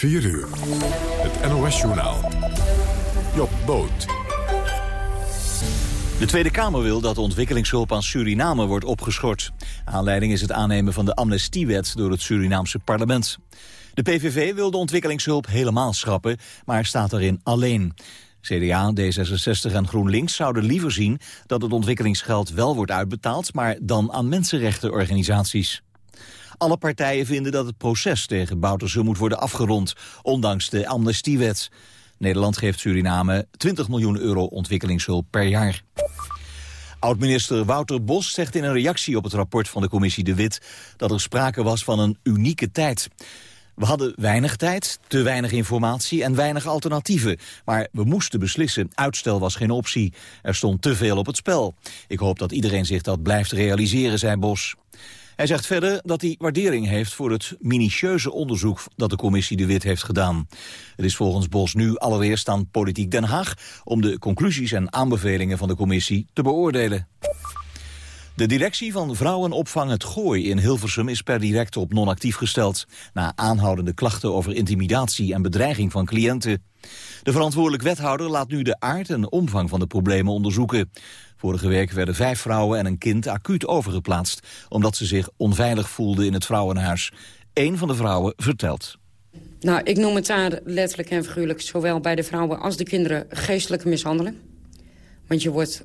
4 uur. Het NOS-journaal. Job Boot. De Tweede Kamer wil dat de ontwikkelingshulp aan Suriname wordt opgeschort. Aanleiding is het aannemen van de amnestiewet door het Surinaamse parlement. De PVV wil de ontwikkelingshulp helemaal schrappen, maar staat erin alleen. CDA, D66 en GroenLinks zouden liever zien dat het ontwikkelingsgeld wel wordt uitbetaald, maar dan aan mensenrechtenorganisaties. Alle partijen vinden dat het proces tegen Bouterse moet worden afgerond, ondanks de amnestiewet. Nederland geeft Suriname 20 miljoen euro ontwikkelingshulp per jaar. Oud-minister Wouter Bos zegt in een reactie op het rapport van de commissie De Wit... dat er sprake was van een unieke tijd. We hadden weinig tijd, te weinig informatie en weinig alternatieven. Maar we moesten beslissen. Uitstel was geen optie. Er stond te veel op het spel. Ik hoop dat iedereen zich dat blijft realiseren, zei Bos. Hij zegt verder dat hij waardering heeft voor het minutieuze onderzoek dat de commissie De Wit heeft gedaan. Het is volgens Bos nu allereerst aan Politiek Den Haag om de conclusies en aanbevelingen van de commissie te beoordelen. De directie van vrouwenopvang Het Gooi in Hilversum is per direct op non-actief gesteld. Na aanhoudende klachten over intimidatie en bedreiging van cliënten. De verantwoordelijk wethouder laat nu de aard en omvang van de problemen onderzoeken. Vorige week werden vijf vrouwen en een kind acuut overgeplaatst... omdat ze zich onveilig voelden in het vrouwenhuis. Eén van de vrouwen vertelt. Nou, ik noem het daar letterlijk en figuurlijk... zowel bij de vrouwen als de kinderen geestelijke mishandelen. Want je wordt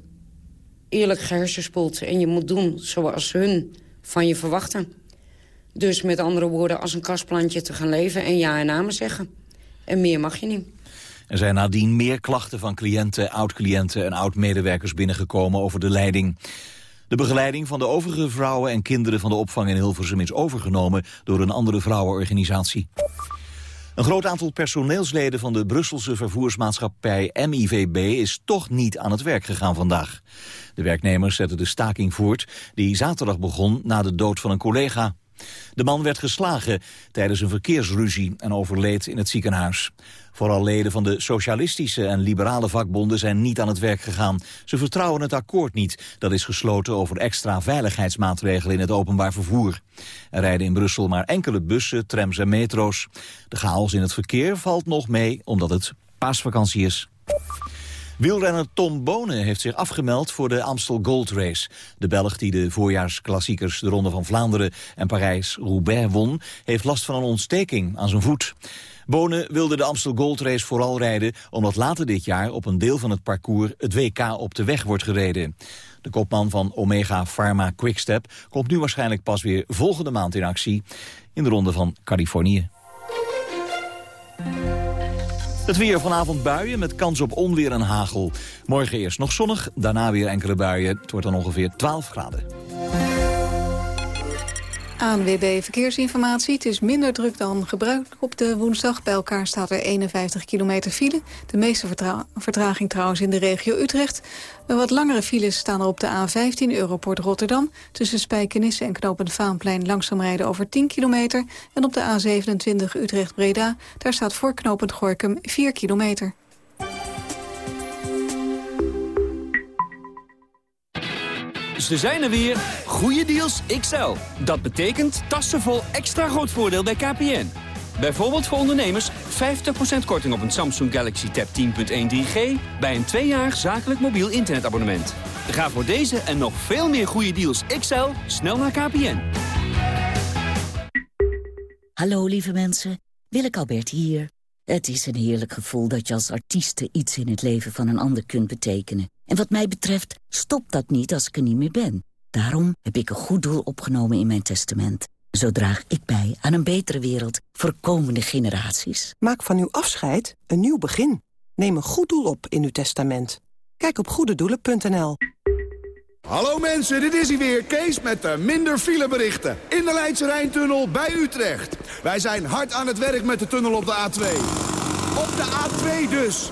eerlijk gehersenspoeld en je moet doen zoals hun van je verwachten. Dus met andere woorden, als een kastplantje te gaan leven en ja en namen zeggen. En meer mag je niet. Er zijn nadien meer klachten van cliënten, oud-cliënten en oud-medewerkers binnengekomen over de leiding. De begeleiding van de overige vrouwen en kinderen van de opvang in Hilversum is overgenomen door een andere vrouwenorganisatie. Een groot aantal personeelsleden van de Brusselse vervoersmaatschappij MIVB is toch niet aan het werk gegaan vandaag. De werknemers zetten de staking voort die zaterdag begon na de dood van een collega. De man werd geslagen tijdens een verkeersruzie en overleed in het ziekenhuis. Vooral leden van de socialistische en liberale vakbonden zijn niet aan het werk gegaan. Ze vertrouwen het akkoord niet. Dat is gesloten over extra veiligheidsmaatregelen in het openbaar vervoer. Er rijden in Brussel maar enkele bussen, trams en metro's. De chaos in het verkeer valt nog mee omdat het paasvakantie is. Wielrenner Tom Bonen heeft zich afgemeld voor de Amstel Gold Race. De Belg die de voorjaarsklassiekers de Ronde van Vlaanderen en Parijs-Roubaix won... heeft last van een ontsteking aan zijn voet. Bonen wilde de Amstel Gold Race vooral rijden... omdat later dit jaar op een deel van het parcours het WK op de weg wordt gereden. De kopman van Omega Pharma Quickstep komt nu waarschijnlijk pas weer volgende maand in actie... in de Ronde van Californië. Het weer vanavond buien met kans op onweer en hagel. Morgen eerst nog zonnig, daarna weer enkele buien. Het wordt dan ongeveer 12 graden. ANWB Verkeersinformatie. Het is minder druk dan gebruikelijk op de woensdag. Bij elkaar staat er 51 kilometer file. De meeste vertraging trouwens in de regio Utrecht. Een wat langere files staan er op de A15 Europort Rotterdam. Tussen Spijkenisse en Knopend Vaanplein langzaam rijden over 10 kilometer. En op de A27 Utrecht-Breda. Daar staat voor Knopend Gorkum 4 kilometer. Ze zijn er weer. Goede deals XL. Dat betekent tassenvol extra groot voordeel bij KPN. Bijvoorbeeld voor ondernemers 50% korting op een Samsung Galaxy Tab 10.1 3G... bij een tweejarig zakelijk mobiel internetabonnement. Ga voor deze en nog veel meer goede deals XL snel naar KPN. Hallo lieve mensen, Willeke Albert hier. Het is een heerlijk gevoel dat je als artieste iets in het leven van een ander kunt betekenen. En wat mij betreft stopt dat niet als ik er niet meer ben. Daarom heb ik een goed doel opgenomen in mijn testament. Zo draag ik bij aan een betere wereld voor komende generaties. Maak van uw afscheid een nieuw begin. Neem een goed doel op in uw testament. Kijk op goededoelen.nl. Hallo mensen, dit is hij weer, Kees met de minder fileberichten. In de Leidse Rijntunnel bij Utrecht. Wij zijn hard aan het werk met de tunnel op de A2. Op de A2 dus.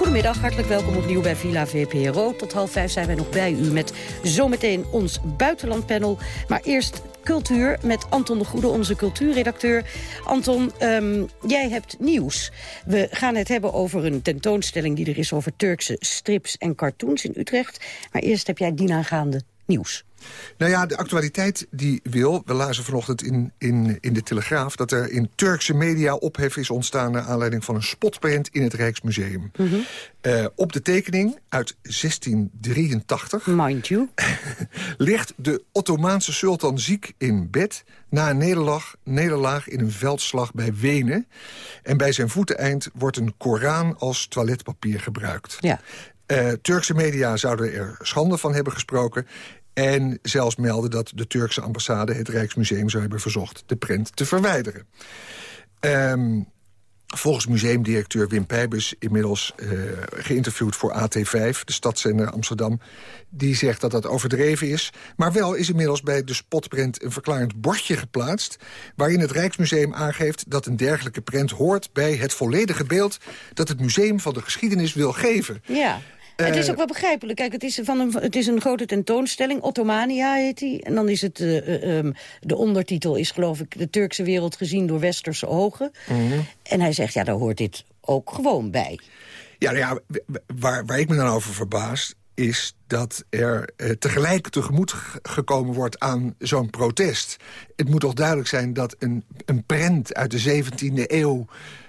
Goedemiddag, hartelijk welkom opnieuw bij Villa VPRO. Tot half vijf zijn wij nog bij u met zometeen ons buitenlandpanel. Maar eerst cultuur met Anton de Goede, onze cultuurredacteur. Anton, um, jij hebt nieuws. We gaan het hebben over een tentoonstelling die er is over Turkse strips en cartoons in Utrecht. Maar eerst heb jij dienaangaande nieuws. Nou ja, de actualiteit die wil... We lazen vanochtend in, in, in de Telegraaf... dat er in Turkse media ophef is ontstaan... naar aanleiding van een spotprint in het Rijksmuseum. Mhm. Uh, op de tekening uit 1683... Mind you. ligt de Ottomaanse sultan ziek in bed... na een nederlaag, nederlaag in een veldslag bij Wenen. En bij zijn voeteneind wordt een Koran als toiletpapier gebruikt. Ja. Uh, Turkse media zouden er schande van hebben gesproken... En zelfs melden dat de Turkse ambassade het Rijksmuseum zou hebben verzocht de print te verwijderen. Um, volgens museumdirecteur Wim Pijbus, inmiddels uh, geïnterviewd voor AT5, de stadszender Amsterdam, die zegt dat dat overdreven is. Maar wel is inmiddels bij de spotprint een verklarend bordje geplaatst... waarin het Rijksmuseum aangeeft dat een dergelijke print hoort bij het volledige beeld... dat het museum van de geschiedenis wil geven. Ja. Het is ook wel begrijpelijk. Kijk, het is, van een, het is een grote tentoonstelling. Ottomania heet die. En dan is het... Uh, um, de ondertitel is geloof ik... De Turkse wereld gezien door westerse ogen. Mm -hmm. En hij zegt, ja, daar hoort dit ook gewoon bij. Ja, nou ja waar, waar ik me dan over verbaas is dat er tegelijk tegemoet gekomen wordt aan zo'n protest. Het moet toch duidelijk zijn dat een, een prent uit de 17e eeuw...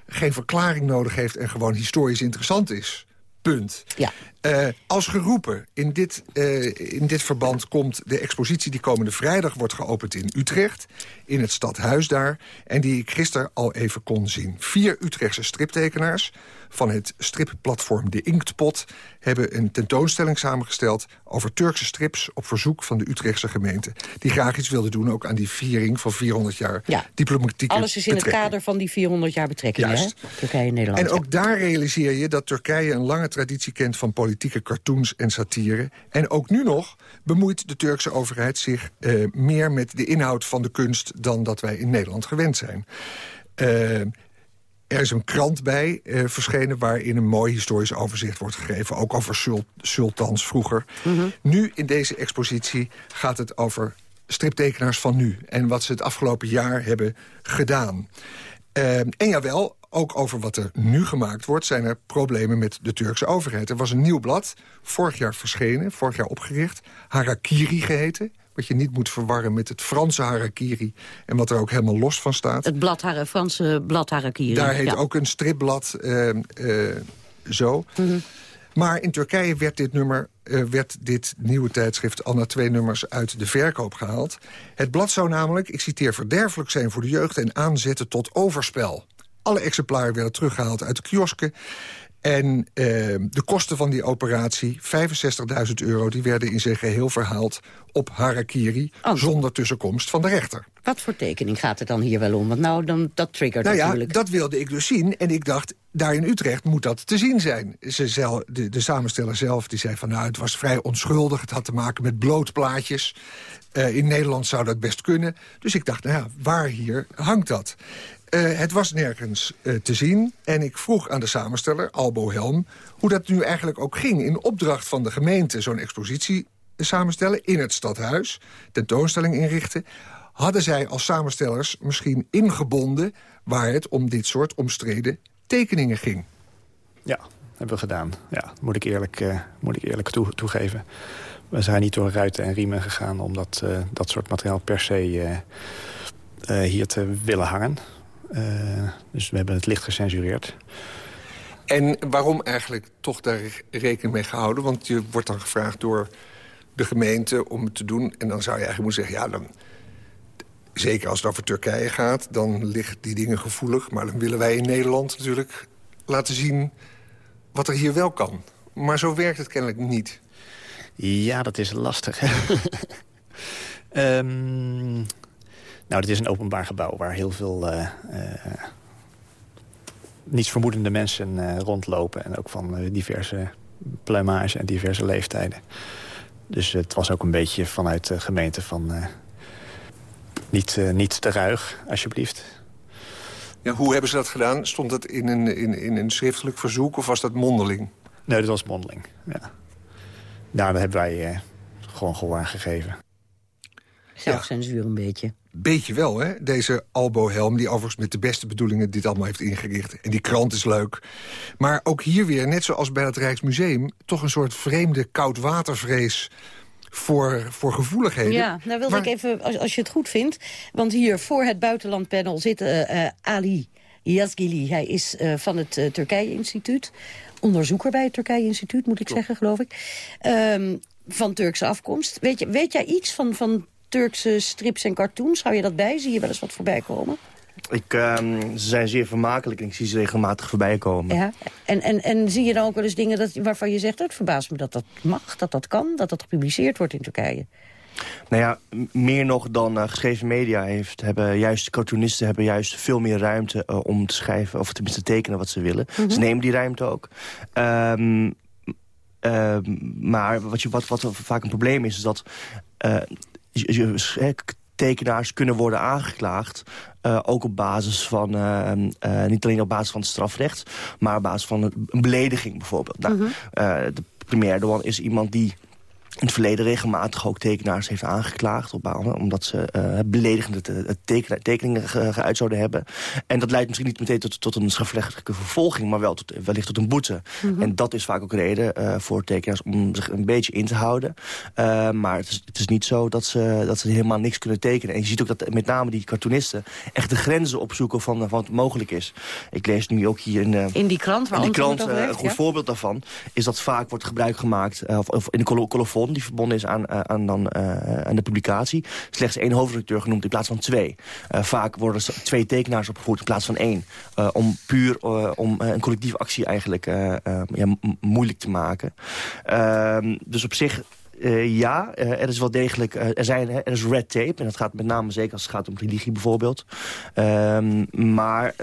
geen verklaring nodig heeft en gewoon historisch interessant is. Punt. Ja. Uh, als geroepen, in dit, uh, in dit verband komt de expositie... die komende vrijdag wordt geopend in Utrecht, in het stadhuis daar... en die ik gisteren al even kon zien. Vier Utrechtse striptekenaars van het stripplatform De Inktpot... hebben een tentoonstelling samengesteld over Turkse strips... op verzoek van de Utrechtse gemeente. Die graag iets wilden doen ook aan die viering van 400 jaar ja. diplomatieke Alles is in het kader van die 400 jaar betrekking, Juist. hè? Turkije-Nederland. En ook daar realiseer je dat Turkije een lange traditie kent... van politieke cartoons en satire. En ook nu nog bemoeit de Turkse overheid zich uh, meer met de inhoud van de kunst... dan dat wij in Nederland gewend zijn. Uh, er is een krant bij uh, verschenen waarin een mooi historisch overzicht wordt gegeven. Ook over sul sultans vroeger. Mm -hmm. Nu in deze expositie gaat het over striptekenaars van nu. En wat ze het afgelopen jaar hebben gedaan. Uh, en jawel, ook over wat er nu gemaakt wordt... zijn er problemen met de Turkse overheid. Er was een nieuw blad, vorig jaar verschenen, vorig jaar opgericht... Harakiri geheten, wat je niet moet verwarren met het Franse harakiri... en wat er ook helemaal los van staat. Het blad, Franse blad harakiri. Daar heet ja. ook een stripblad uh, uh, zo. Mm -hmm. Maar in Turkije werd dit nummer, uh, werd dit nieuwe tijdschrift... al na twee nummers uit de verkoop gehaald. Het blad zou namelijk, ik citeer, verderfelijk zijn voor de jeugd... en aanzetten tot overspel. Alle exemplaren werden teruggehaald uit de kiosken. En uh, de kosten van die operatie, 65.000 euro... die werden in zijn geheel verhaald op Harakiri... Oh. zonder tussenkomst van de rechter. Wat voor tekening gaat het dan hier wel om? Want nou, dan, dat triggert nou ja, natuurlijk. dat wilde ik dus zien. En ik dacht, daar in Utrecht moet dat te zien zijn. Ze zelf, de, de samensteller zelf die zei van... nou, het was vrij onschuldig. Het had te maken met blootplaatjes. Uh, in Nederland zou dat best kunnen. Dus ik dacht, nou ja, waar hier hangt dat? Uh, het was nergens uh, te zien. En ik vroeg aan de samensteller, Albo Helm... hoe dat nu eigenlijk ook ging in opdracht van de gemeente... zo'n expositie samenstellen in het stadhuis, tentoonstelling inrichten... hadden zij als samenstellers misschien ingebonden... waar het om dit soort omstreden tekeningen ging. Ja, hebben we gedaan. Ja, moet ik eerlijk, uh, moet ik eerlijk toe, toegeven. We zijn niet door ruiten en riemen gegaan... om dat, soort materiaal per se hier te willen hangen. Uh, dus we hebben het licht gecensureerd. En waarom eigenlijk toch daar rekening mee gehouden? Want je wordt dan gevraagd door de gemeente om het te doen. En dan zou je eigenlijk moeten zeggen... ja, dan, zeker als het over Turkije gaat, dan liggen die dingen gevoelig. Maar dan willen wij in Nederland natuurlijk laten zien wat er hier wel kan. Maar zo werkt het kennelijk niet. Ja, dat is lastig. um, nou, dit is een openbaar gebouw waar heel veel uh, niets vermoedende mensen uh, rondlopen. En ook van uh, diverse pluimage en diverse leeftijden. Dus het was ook een beetje vanuit de gemeente van... niet, niet te ruig, alsjeblieft. Ja, hoe hebben ze dat gedaan? Stond dat in een, in, in een schriftelijk verzoek of was dat mondeling? Nee, dat was mondeling, ja. Daar hebben wij gewoon gehoor gegeven. Zelfcensuur een beetje. Beetje wel, hè? Deze Albo-helm, die overigens met de beste bedoelingen dit allemaal heeft ingericht. En die krant is leuk. Maar ook hier weer, net zoals bij het Rijksmuseum... toch een soort vreemde koudwatervrees voor, voor gevoeligheden. Ja, nou wilde ik even, als, als je het goed vindt... want hier voor het buitenlandpanel zit uh, Ali Yazgili. Hij is uh, van het Turkije-instituut. Onderzoeker bij het Turkije-instituut, moet ik zeggen, geloof ik. Um, van Turkse afkomst. Weet, je, weet jij iets van, van Turkse strips en cartoons? Hou je dat bij? Zie je wel eens wat voorbij komen? Ik, um, ze zijn zeer vermakelijk en ik zie ze regelmatig voorbij komen. Ja. En, en, en zie je dan ook wel eens dingen dat, waarvan je zegt... het verbaast me dat dat mag, dat dat kan, dat dat gepubliceerd wordt in Turkije? Nou ja, meer nog dan uh, geschreven media heeft, hebben juist cartoonisten hebben juist veel meer ruimte uh, om te schrijven, of tenminste te tekenen wat ze willen. Mm -hmm. Ze nemen die ruimte ook. Um, uh, maar wat, je, wat, wat vaak een probleem is, is dat je, tekenaars kunnen worden aangeklaagd. Uh, ook op basis van, uh, uh, niet alleen op basis van het strafrecht... maar op basis van een belediging bijvoorbeeld. Nou, -hmm. de primaire one is iemand die in het verleden regelmatig ook tekenaars heeft aangeklaagd... Op, omdat ze uh, beledigende te, teken, tekeningen ge, geuit zouden hebben. En dat leidt misschien niet meteen tot, tot een strafrechtelijke vervolging... maar wel tot, wellicht tot een boete. Mm -hmm. En dat is vaak ook reden uh, voor tekenaars om zich een beetje in te houden. Uh, maar het is, het is niet zo dat ze, dat ze helemaal niks kunnen tekenen. En je ziet ook dat met name die cartoonisten... echt de grenzen opzoeken van, van wat mogelijk is. Ik lees nu ook hier in, in die krant, waar in die krant een goed ja? voorbeeld daarvan... is dat vaak wordt gebruik gemaakt, of, of in de colofon die verbonden is aan, uh, aan, dan, uh, aan de publicatie... slechts één hoofdredacteur genoemd in plaats van twee. Uh, vaak worden twee tekenaars opgevoerd in plaats van één. om puur om een collectieve actie eigenlijk ja, moeilijk te maken. Ehm, dus op zich uh, ja, uh, er is wel degelijk, uh, er, zijn, er is red tape. En dat gaat met name zeker als het gaat om religie bijvoorbeeld. Um, maar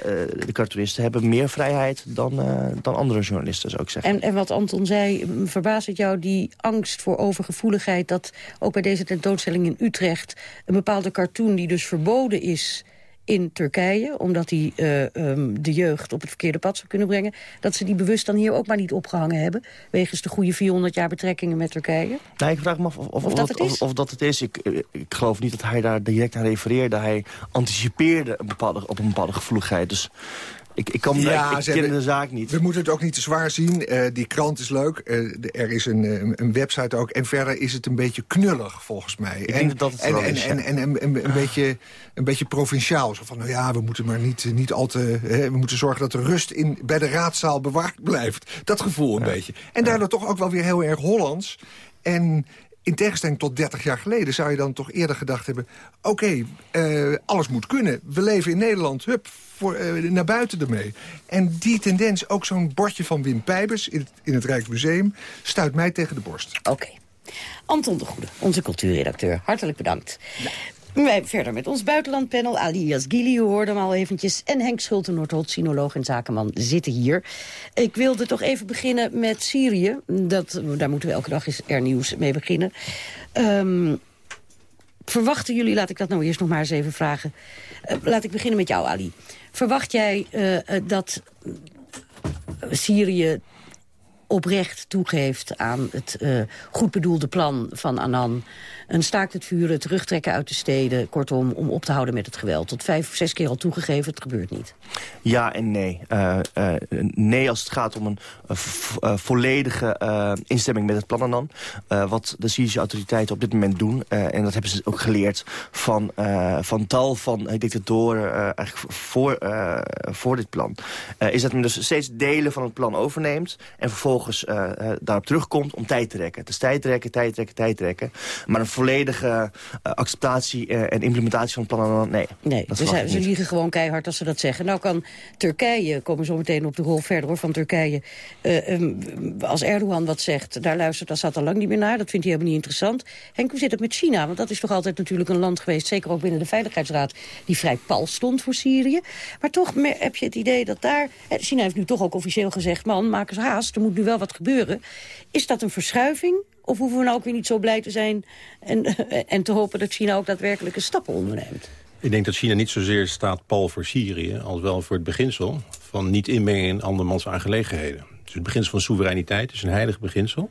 de cartoonisten hebben meer vrijheid dan, dan andere journalisten, zou ik zeggen. En, en wat Anton zei, verbaast het jou die angst voor overgevoeligheid... dat ook bij deze tentoonstelling in Utrecht... een bepaalde cartoon die dus verboden is in Turkije... omdat die uh, um, de jeugd op het verkeerde pad zou kunnen brengen... dat ze die bewust dan hier ook maar niet opgehangen hebben... wegens de goede 400 jaar betrekkingen met Turkije? Nee, ik vraag me af of, of, of, dat, het is. of dat het is. Ik, ik geloof niet dat hij daar direct aan refereerde. Hij anticipeerde een bepaalde, op een bepaalde gevoeligheid. Dus ik, ik, kan, ja, ik, ik ken de zaak niet. We moeten het ook niet te zwaar zien. Uh, die krant is leuk. Uh, er is een, uh, een website ook. En verder is het een beetje knullig, volgens mij. Ik en, denk dat het en, en, is, en, en, en, en, een, beetje, een beetje provinciaal. Zo van, nou ja, we moeten maar niet, niet al te... Hè, we moeten zorgen dat de rust in, bij de raadzaal bewaard blijft. Dat gevoel een ja. beetje. En daardoor toch ook wel weer heel erg Hollands. En in tegenstelling tot 30 jaar geleden zou je dan toch eerder gedacht hebben... oké, okay, uh, alles moet kunnen. We leven in Nederland, hup, voor, uh, naar buiten ermee. En die tendens, ook zo'n bordje van Wim Pijbers in het, in het Rijksmuseum... stuit mij tegen de borst. Oké. Okay. Anton de Goede, onze cultuurredacteur. Hartelijk bedankt. Ja. Wij verder met ons buitenlandpanel. Alias Gili, u hoorde hem al eventjes. En Henk Schulte, Noordholt, sinoloog en zakenman, zitten hier. Ik wilde toch even beginnen met Syrië. Dat, daar moeten we elke dag eens er nieuws mee beginnen. Um, verwachten jullie, laat ik dat nou eerst nog maar eens even vragen. Uh, laat ik beginnen met jou, Ali. Verwacht jij uh, uh, dat Syrië oprecht toegeeft aan het uh, goed bedoelde plan van Annan... een staakt het vuren, terugtrekken uit de steden... kortom, om op te houden met het geweld. Tot vijf of zes keer al toegegeven, het gebeurt niet. Ja en nee. Uh, uh, nee als het gaat om een volledige instemming met het plan Annan. wat de Syrische autoriteiten op dit moment doen... en dat hebben ze ook geleerd van, van tal van dictatoren eigenlijk voor, voor dit plan... is dat men dus steeds delen van het plan overneemt... en vervolgens vervolgens uh, daarop terugkomt om tijd te rekken. Dus tijd trekken, tijd trekken, tijd trekken. Maar een volledige uh, acceptatie en implementatie van het plan, nee. Nee, dat dus ze liegen gewoon keihard als ze dat zeggen. Nou kan Turkije, komen zo meteen op de rol verder hoor, van Turkije... Um, als Erdogan wat zegt, daar luistert Assad al lang niet meer naar. Dat vindt hij helemaal niet interessant. Henk, hoe zit het met China? Want dat is toch altijd natuurlijk een land geweest... zeker ook binnen de Veiligheidsraad, die vrij pal stond voor Syrië. Maar toch heb je het idee dat daar... China heeft nu toch ook officieel gezegd... man, maak eens haast, er moet nu wel wat gebeuren. Is dat een verschuiving? Of hoeven we nou ook weer niet zo blij te zijn... en, en te hopen dat China ook daadwerkelijke stappen onderneemt? Ik denk dat China niet zozeer staat pal voor Syrië... als wel voor het beginsel van niet inmengen in andermans aangelegenheden. Dus het beginsel van soevereiniteit is een heilig beginsel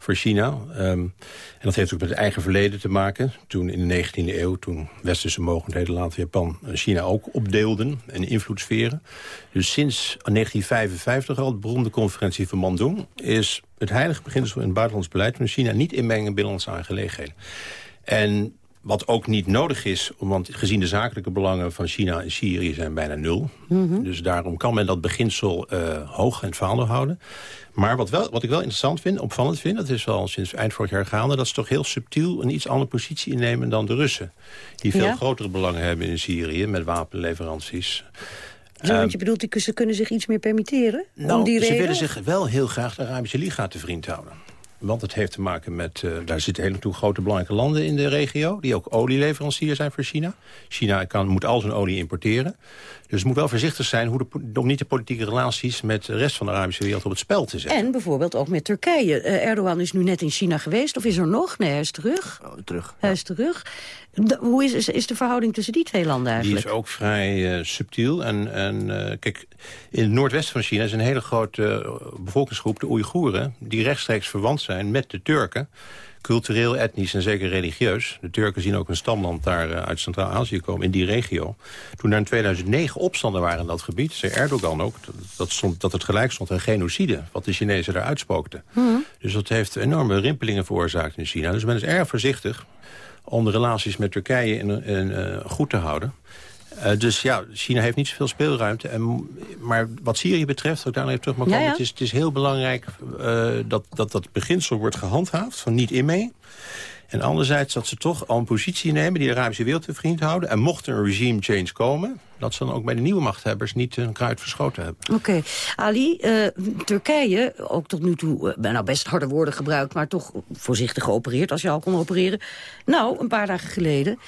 voor China. Ehm, en dat heeft ook met het eigen verleden te maken. Toen in de 19e eeuw, toen westerse mogendheden, later Japan... China ook opdeelden en invloedssferen. Dus sinds 1955 al, de beroemde conferentie van Bandung... is het heilige beginsel in het buitenlands beleid van China... niet inmengen in binnenlandse aangelegenheden. En wat ook niet nodig is, want gezien de zakelijke belangen van China en Syrië zijn bijna nul. Mhm. Dus daarom kan men dat beginsel uh, hoog en vaandel houden. Maar wat, wel, wat ik wel interessant vind, opvallend vind... dat is al sinds eind vorig jaar gaande... dat ze toch heel subtiel een iets andere positie innemen dan de Russen. Die veel grotere belangen hebben in Syrië met wapenleveranties. Zo, want je bedoelt, ze kunnen zich iets meer permitteren? Nou, om die ze willen zich wel heel graag de Arabische Liga te vriend houden. Want het heeft te maken met, uh, daar zitten hele toe grote belangrijke landen in de regio... die ook olieleverancier zijn voor China. China kan, moet al zijn olie importeren. Dus het moet wel voorzichtig zijn hoe de, om niet de politieke relaties... met de rest van de Arabische wereld op het spel te zetten. En bijvoorbeeld ook met Turkije. Uh, Erdogan is nu net in China geweest, of is er nog? Nee, hij is terug. Oh, terug. Hij is terug. hoe is, is de verhouding tussen die twee landen eigenlijk? Die is ook vrij uh, subtiel. En, en uh, kijk, in het noordwesten van China is een hele grote bevolkingsgroep, de Oeigoeren... die rechtstreeks verwant zijn met de Turken cultureel, etnisch en zeker religieus. De Turken zien ook een stamland daar uh, uit Centraal-Azië komen, in die regio. Toen er in 2009 opstanden waren in dat gebied, zei Erdogan ook... dat, stond, dat het gelijk stond aan genocide, wat de Chinezen daar uitspookten. Hmm. Dus dat heeft enorme rimpelingen veroorzaakt in China. Dus men is erg voorzichtig om de relaties met Turkije in, in, uh, goed te houden. Uh, dus ja, China heeft niet zoveel speelruimte. En, maar wat Syrië betreft, ik daar even terug mag komen... Het, is, het is heel belangrijk uh, dat, dat dat beginsel wordt gehandhaafd... van niet in mee. En anderzijds dat ze toch al een positie nemen... die de Arabische wereld te vriend houden. En mocht er een regime change komen... dat ze dan ook bij de nieuwe machthebbers niet een kruid verschoten hebben. Oké. Ali, uh, Turkije, ook tot nu toe uh, nou best harde woorden gebruikt... maar toch voorzichtig geopereerd, als je al kon opereren. Nou, een paar dagen geleden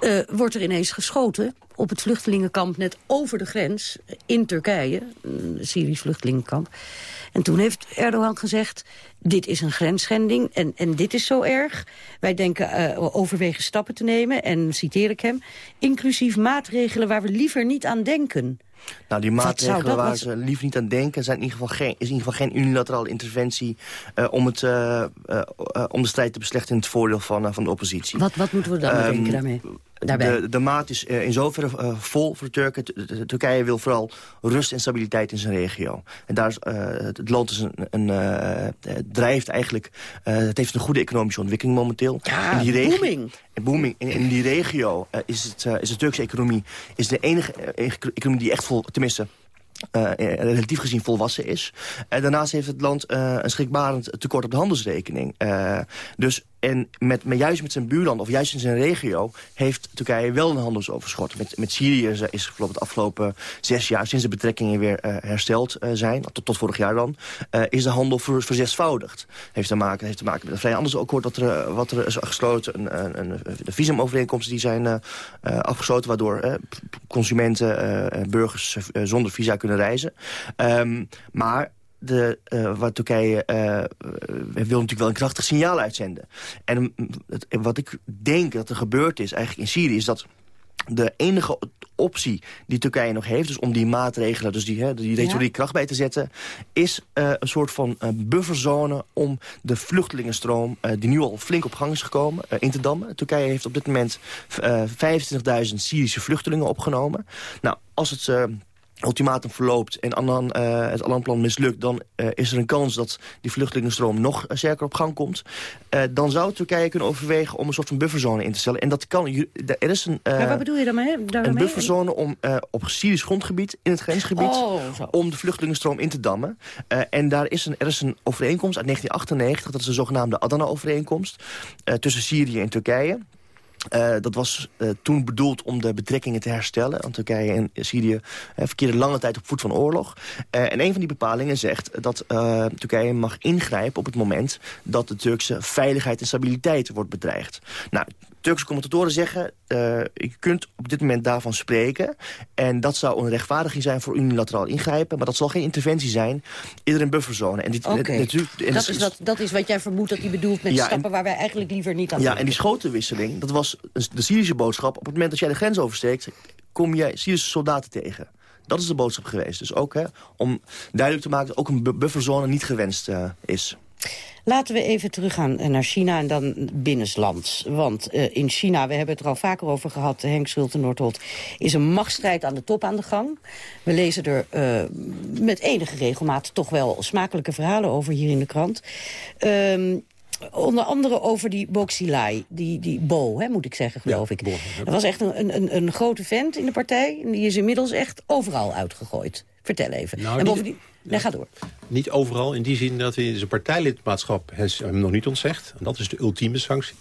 uh, wordt er ineens geschoten op het vluchtelingenkamp net over de grens in Turkije. Een Syrisch vluchtelingenkamp. En toen heeft Erdogan gezegd, dit is een grensschending en, en dit is zo erg. Wij denken uh, overwegen stappen te nemen, en citeer ik hem... inclusief maatregelen waar we liever niet aan denken. Nou, die maatregelen waar ze liever niet aan denken... Zijn in ieder geval geen, is in ieder geval geen unilaterale interventie... Uh, om, het, uh, uh, om de strijd te beslechten in het voordeel van, van de oppositie. Wat, wat moeten we dan um, denken daarmee? De, de, maat is uh, in zoverre uh, vol voor Turken. Turkije wil vooral rust en stabiliteit in zijn regio. En daar is, uh, het land is een, een drijft eigenlijk... het heeft een goede economische ontwikkeling momenteel. Ja, in die booming. booming. In, in die regio is, het, is de Turkse economie is de enige economie die echt vol... tenminste uh, relatief gezien volwassen is. En daarnaast heeft het land uh, een schrikbarend tekort op de handelsrekening. Uh, dus en met, met, juist met zijn buurland, of juist in zijn regio... heeft Turkije wel een handelsoverschot. Met, met Syrië is bijvoorbeeld de afgelopen zes jaar... sinds de betrekkingen weer uh, hersteld uh, zijn, tot, vorig jaar dan... Uh, is de handel ver, verzesvoudigd. Heeft te maken, heeft te maken met een vrijhandelsakkoord... Dat er, wat er is gesloten, een, een, een, de visumovereenkomsten die zijn afgesloten... waardoor consumenten, burgers zonder visa kunnen reizen. Um, maar de, uh, wat Turkije uh, wil natuurlijk wel een krachtig signaal uitzenden. En het, wat ik denk dat er gebeurd is eigenlijk in Syrië... is dat de enige optie die Turkije nog heeft... dus om die maatregelen, dus die, hè, die retoriek ja. kracht bij te zetten... is uh, een soort van uh, bufferzone om de vluchtelingenstroom... Uh, die nu al flink op gang is gekomen, in te dammen. Turkije heeft op dit moment 25.000 Syrische vluchtelingen opgenomen. Nou, als het ultimatum verloopt en dan, uh, het Alandplan mislukt... dan uh, is er een kans dat die vluchtelingenstroom nog uh, sterker op gang komt. dan zou Turkije kunnen overwegen om een soort van bufferzone in te stellen. En dat kan... Er is een, maar wat bedoel je daarmee? daarmee? Een bufferzone om, op Syrisch grondgebied, in het grensgebied... Oh, om de vluchtelingenstroom in te dammen. en daar is een, er is een overeenkomst uit 1998, dat is de zogenaamde Adana-overeenkomst... tussen Syrië en Turkije... Uh, dat was uh, toen bedoeld om de betrekkingen te herstellen. Want Turkije en Syrië uh, verkeerden lange tijd op voet van oorlog. en een van die bepalingen zegt dat Turkije mag ingrijpen op het moment... dat de Turkse veiligheid en stabiliteit wordt bedreigd. Nou, Turkse commentatoren zeggen... Je kunt op dit moment daarvan spreken. En dat zou een rechtvaardiging zijn voor unilateraal ingrijpen. Maar dat zal geen interventie zijn. Eerder een bufferzone. En dit, okay. dat, is wat, dat is wat jij vermoedt dat hij bedoelt met ja, stappen... En, waar wij eigenlijk liever niet aan Ja, en die schotenwisseling, dat was de Syrische boodschap. Op het moment dat jij de grens oversteekt... kom je Syrische soldaten tegen. Dat is de boodschap geweest. Dus ook hè, om duidelijk te maken dat ook een bufferzone niet gewenst uh, is. Laten we even teruggaan eh, naar China en dan binnenlands. Want uh, in China, we hebben het er al vaker over gehad... Henk Schulte-Noordholt, is een machtsstrijd aan de top aan de gang. We lezen er met enige regelmaat toch wel smakelijke verhalen over hier in de krant. Um, onder andere over die Boxilai, die, die Bo, hè, moet ik zeggen, geloof ik. Dat was echt een, een, een grote vent in de partij. En die is inmiddels echt overal uitgegooid. Vertel even. Nou, en bovendien... Nee, ga door. Niet overal, in die zin dat hij zijn partijlidmaatschap hem nog niet ontzegt. En dat is de ultieme sanctie.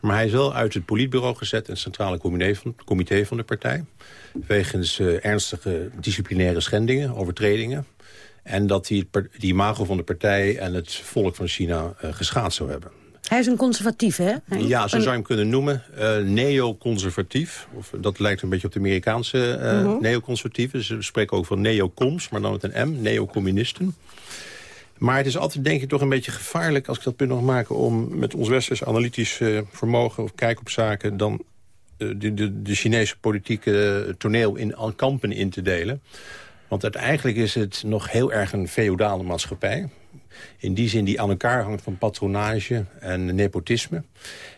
Maar hij is wel uit het politbureau gezet... en het centrale comité van, comité van de partij. Wegens uh, ernstige disciplinaire schendingen, overtredingen. En dat hij die imago van de partij en het volk van China uh, geschaad zou hebben. Hij is een conservatief, hè? Ja, zo zou je hem kunnen noemen. Uh, neoconservatief. Of, dat lijkt een beetje op de Amerikaanse uh, uh neoconservatieven. Ze spreken ook van neocons, maar dan met een M. Neocommunisten. Maar het is altijd, denk ik, toch een beetje gevaarlijk... als ik dat punt nog maken om met ons westers analytisch vermogen... of kijk op zaken, dan de, de, de Chinese politieke toneel in kampen in te delen. Want uiteindelijk is het nog heel erg een feodale maatschappij in die zin die aan elkaar hangt van patronage en nepotisme.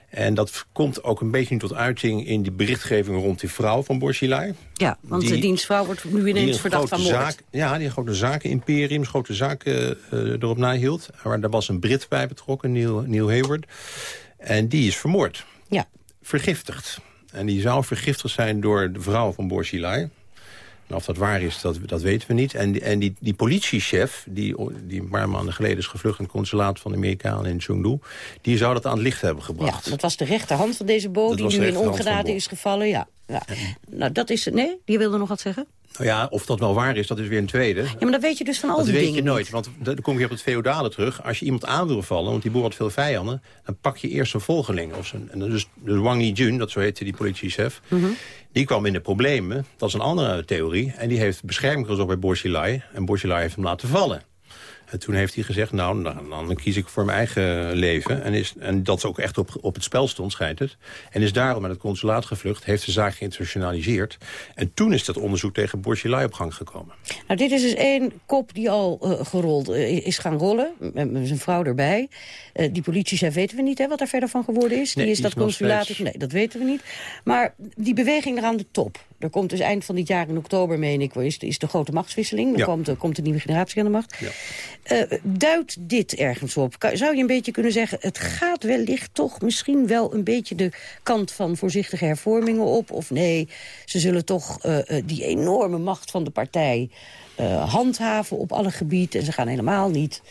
En dat komt ook een beetje tot uiting in die berichtgeving rond die vrouw van Borsilai. Ja, want die, de dienstvrouw wordt nu ineens verdacht van moord. Zaak, ja, die een grote zakenimperium, grote zaken uh, erop nahield. Maar daar was een Brit bij betrokken, Neil, Neil Hayward. En die is vermoord. Ja. Vergiftigd. En die zou vergiftigd zijn door de vrouw van Borsilai. Of dat waar is, dat, dat weten we niet. En, en die, die politiechef, die, die een paar maanden geleden is gevlucht... in het consulaat van de Amerikanen in Chengdu... die zou dat aan het licht hebben gebracht. Ja, dat was de rechterhand van deze boot die nu in ongenade is gevallen. Ja, ja. Nou, dat is... Nee, die wilde nog wat zeggen? Nou ja, of dat wel waar is, dat is weer een tweede. Ja, maar dat weet je dus van al die dingen Dat weet je nooit, want dan kom je op het feodale terug. Als je iemand aan wil vallen, want die boer had veel vijanden... dan pak je eerst een volgeling. Of zijn, en dus, dus Wang Yijun, dat zo heette die politiechef... Mm die kwam in de problemen, dat is een andere theorie... en die heeft bescherming gezocht bij Borsilai... en Borsilai heeft hem laten vallen. En toen heeft hij gezegd, nou, dan, dan kies ik voor mijn eigen leven. En, is, en dat ook echt op, op het spel stond, schijnt het. En is daarom met het consulaat gevlucht, heeft de zaak geïnternationaliseerd. En toen is dat onderzoek tegen Bourgelai op gang gekomen. Nou, dit is dus één kop die al uh, gerold uh, is gaan rollen, met, met zijn vrouw erbij. Uh, die politiechef weten we niet hè, wat er verder van geworden is. Nee, die is dat consulaat, nee, dat weten we niet. Maar die beweging er aan de top, er komt dus eind van dit jaar in oktober, meen ik, is, is de grote machtswisseling. Dan komt, komt de nieuwe generatie aan de macht. Ja. Uh, duidt dit ergens op? Zou je een beetje kunnen zeggen, het gaat wellicht toch misschien wel een beetje de kant van voorzichtige hervormingen op? Of nee, ze zullen toch uh, die enorme macht van de partij handhaven op alle gebieden. En ze gaan helemaal niet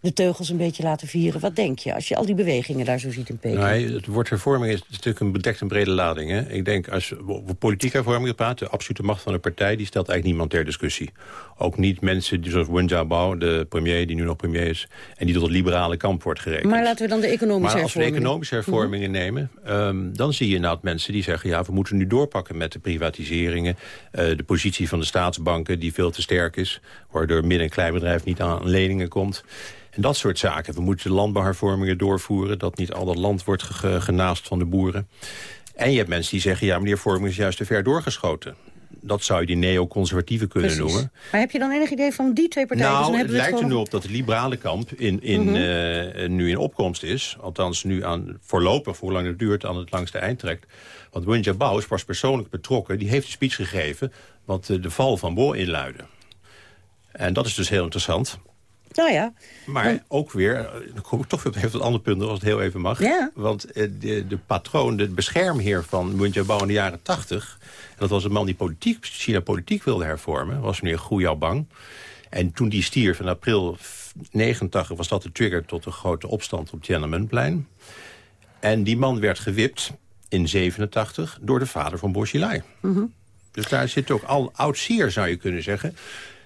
de teugels een beetje laten vieren. Wat denk je als je al die bewegingen daar zo ziet in Peking? Nee, het woord hervorming is natuurlijk een bedekt een brede lading. Hè? Ik denk, als we over politieke hervormingen praten... de absolute macht van de partij, die stelt eigenlijk niemand ter discussie. Ook niet mensen die, zoals Wen Jiabao, de premier die nu nog premier is... en die tot het liberale kamp wordt gerekend. Maar laten we dan de economische maar als we economische hervormingen mhm. nemen... Um, dan zie je inderdaad mensen die zeggen... ja, we moeten nu doorpakken met de privatiseringen... Uh, de positie van de staatsbanken die veel te sterk is... waardoor midden- en kleinbedrijf niet aan leningen komt... En dat soort zaken. We moeten landbouwhervormingen doorvoeren. Dat niet al dat land wordt genaast van de boeren. En je hebt mensen die zeggen... ja, maar die hervorming is juist te ver doorgeschoten dat zou je die neoconservatieven kunnen noemen. Maar heb je dan enig idee van die twee partijen? Nou, dus het lijkt er nu op dat het liberale kamp in, in, mm -hmm. nu in opkomst is. Althans nu aan, voorlopig, voor hoe lang het duurt, aan het langste eind trekt. Want Wen Jiabao was persoonlijk betrokken. Die heeft een speech gegeven wat uh, de val van Bo inluidde. En dat is dus heel interessant. Nou ja. Maar ook weer, eh, dan kom ik toch weer op een ander punt, als het heel even mag. Ja. Want eh, de, de patroon, de beschermheer van Jiabao in de jaren tachtig... en dat was een man die politiek, China politiek wilde hervormen... was meneer Gu Bang. En toen die stierf in april 89 was dat de trigger tot een grote opstand op Tiananmenplein. En die man werd gewipt in 87 door de vader van Bourgilai. Mhm. Dus daar zit ook al oud zeer, zou je kunnen zeggen.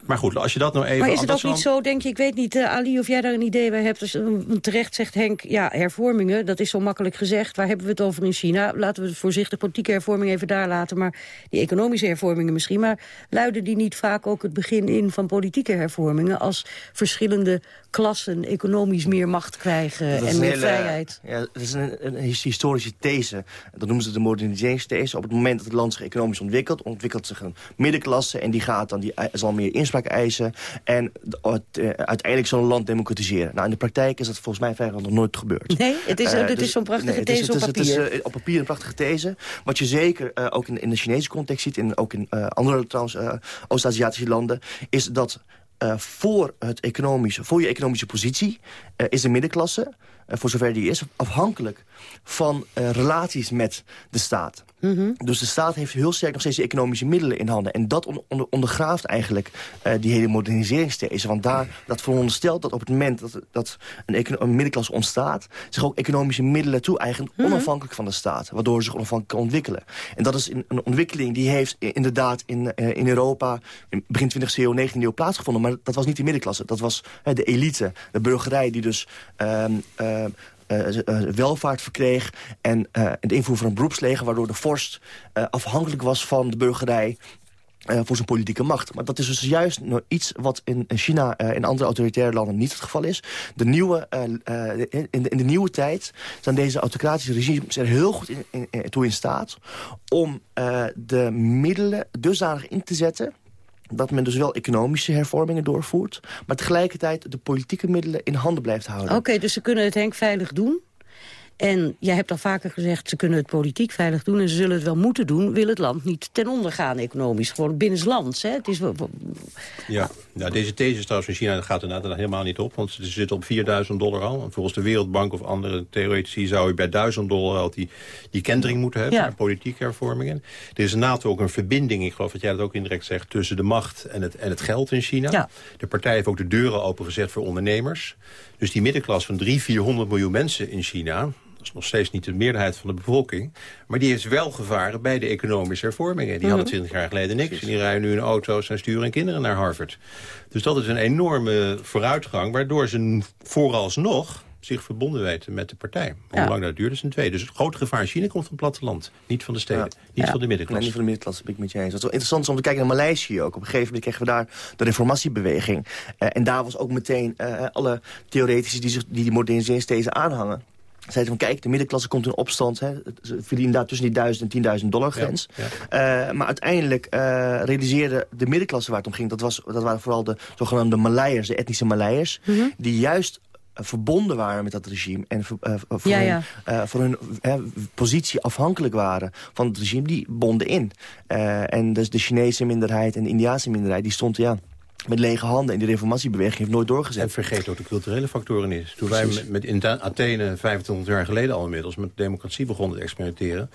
Maar goed, als je dat nou even... Maar is het dat ook niet zo, denk je, ik weet niet, eh, Ali, of jij daar een idee bij hebt. Dus, eh, terecht zegt Henk, ja, hervormingen, dat is zo makkelijk gezegd. Waar hebben we het over in China? Laten we het voorzichtig politieke hervorming even daar laten. Maar die economische hervormingen misschien. Maar luiden die niet vaak ook het begin in van politieke hervormingen... als verschillende klassen economisch meer macht krijgen en meer hele- vrijheid? Ja, dat is een, een his- historische these. Dat noemen ze de moderniseringsthese. Op het moment dat het land zich economisch ontwikkelt... ontwikkelt zich een middenklasse en die gaat dan die ei- zal meer inspraak eisen... en het, eh, uiteindelijk een land democratiseren. Nou, in de praktijk is dat volgens mij vrijwel nog nooit gebeurd. Nee, het is, Eh, dit dus- is zo'n prachtige nee, is- these het op is- het is, papier. eh, op papier een prachtige these. Wat je zeker ook in, in de Chinese context ziet... en ook in andere trouwens Oost-Aziatische landen... is dat voor, het economische, voor je economische positie is de middenklasse... voor zover die is, afhankelijk van relaties met de staat. Dus de staat heeft heel sterk nog steeds die economische middelen in handen. En dat onder- onder- ondergraaft eigenlijk eh, die hele moderniseringsthese. Want daar, dat veronderstelt dat op het moment dat, dat een, middenklasse ontstaat... zich ook economische middelen toe-eigent, onafhankelijk van de staat. Waardoor ze zich onafhankelijk kan ontwikkelen. En dat is een, een ontwikkeling die heeft inderdaad in, eh, in Europa... in begin 20e eeuw, 19e eeuw plaatsgevonden. Maar dat was niet de middenklasse. Dat was de elite, de burgerij die dus... eh, eh, welvaart verkreeg en eh, de invoer van een beroepsleger... waardoor de vorst eh, afhankelijk was van de burgerij eh, voor zijn politieke macht. Maar dat is dus juist iets wat in China en andere autoritaire landen niet het geval is. De nieuwe, eh, eh, in, de, in de nieuwe tijd zijn deze autocratische regimes er heel goed in, toe in staat... om eh, de middelen dusdanig in te zetten dat men dus wel economische hervormingen doorvoert... maar tegelijkertijd de politieke middelen in handen blijft houden. Oké, dus ze kunnen het Henk veilig doen. En jij hebt al vaker gezegd, ze kunnen het politiek veilig doen... en ze zullen het wel moeten doen, wil het land niet ten onder gaan economisch. Gewoon binnenlands, hè? Het is Ja, nou, deze these trouwens van China gaat inderdaad helemaal niet op. Want ze zitten op 4000 dollar al. En volgens de Wereldbank of andere theoretici zou je bij 1000 dollar al die, die kentering moeten hebben. Ja. politieke hervormingen. Er is in NATO ook een verbinding, ik geloof dat jij dat ook indirect zegt... tussen de macht en het, en het geld in China. Ja. De partij heeft ook de deuren opengezet voor ondernemers. Dus die middenklasse van 300, 400 miljoen mensen in China... Dat is nog steeds niet de meerderheid van de bevolking. Maar die heeft wel gevaren bij de economische hervormingen. Die hadden 20 jaar geleden niks. En die rijden nu in auto's en sturen kinderen naar Harvard. Dus dat is een enorme vooruitgang. Waardoor ze vooralsnog zich verbonden weten met de partij. Hoe Ja. lang dat duurt is een tweede. Dus het grote gevaar in China komt van het platteland. Niet van de steden. Niet van de Nee, middenklasse. niet van de middenklasse, ben ik met je eens. Wat wel interessant is om te kijken naar Maleisië ook. Op een gegeven moment kregen we daar de reformatiebeweging. Eh, en daar was ook meteen eh, alle theoretici die, zich, die die moderniseringsthese aanhangen. Zeiden van kijk, de middenklasse komt in opstand. Hè. Ze verdienen daar tussen die 1000 en 10.000 dollar grens. Ja, Eh, maar uiteindelijk eh, realiseerde de middenklasse waar het om ging... dat, was, dat waren vooral de zogenaamde Maleiers, de etnische Maleiers... die juist verbonden waren met dat regime... en voor, eh, voor Ja, hun, ja. eh, voor hun eh, positie afhankelijk waren van het regime... die bonden in. Eh, en dus de Chinese minderheid en de Indiaanse minderheid... die stond ja, met lege handen. En die reformatiebeweging heeft nooit doorgezet. En vergeet ook de culturele factoren is. Toen wij met, met in Athene 2500 jaar geleden al inmiddels... met democratie begonnen te experimenteren...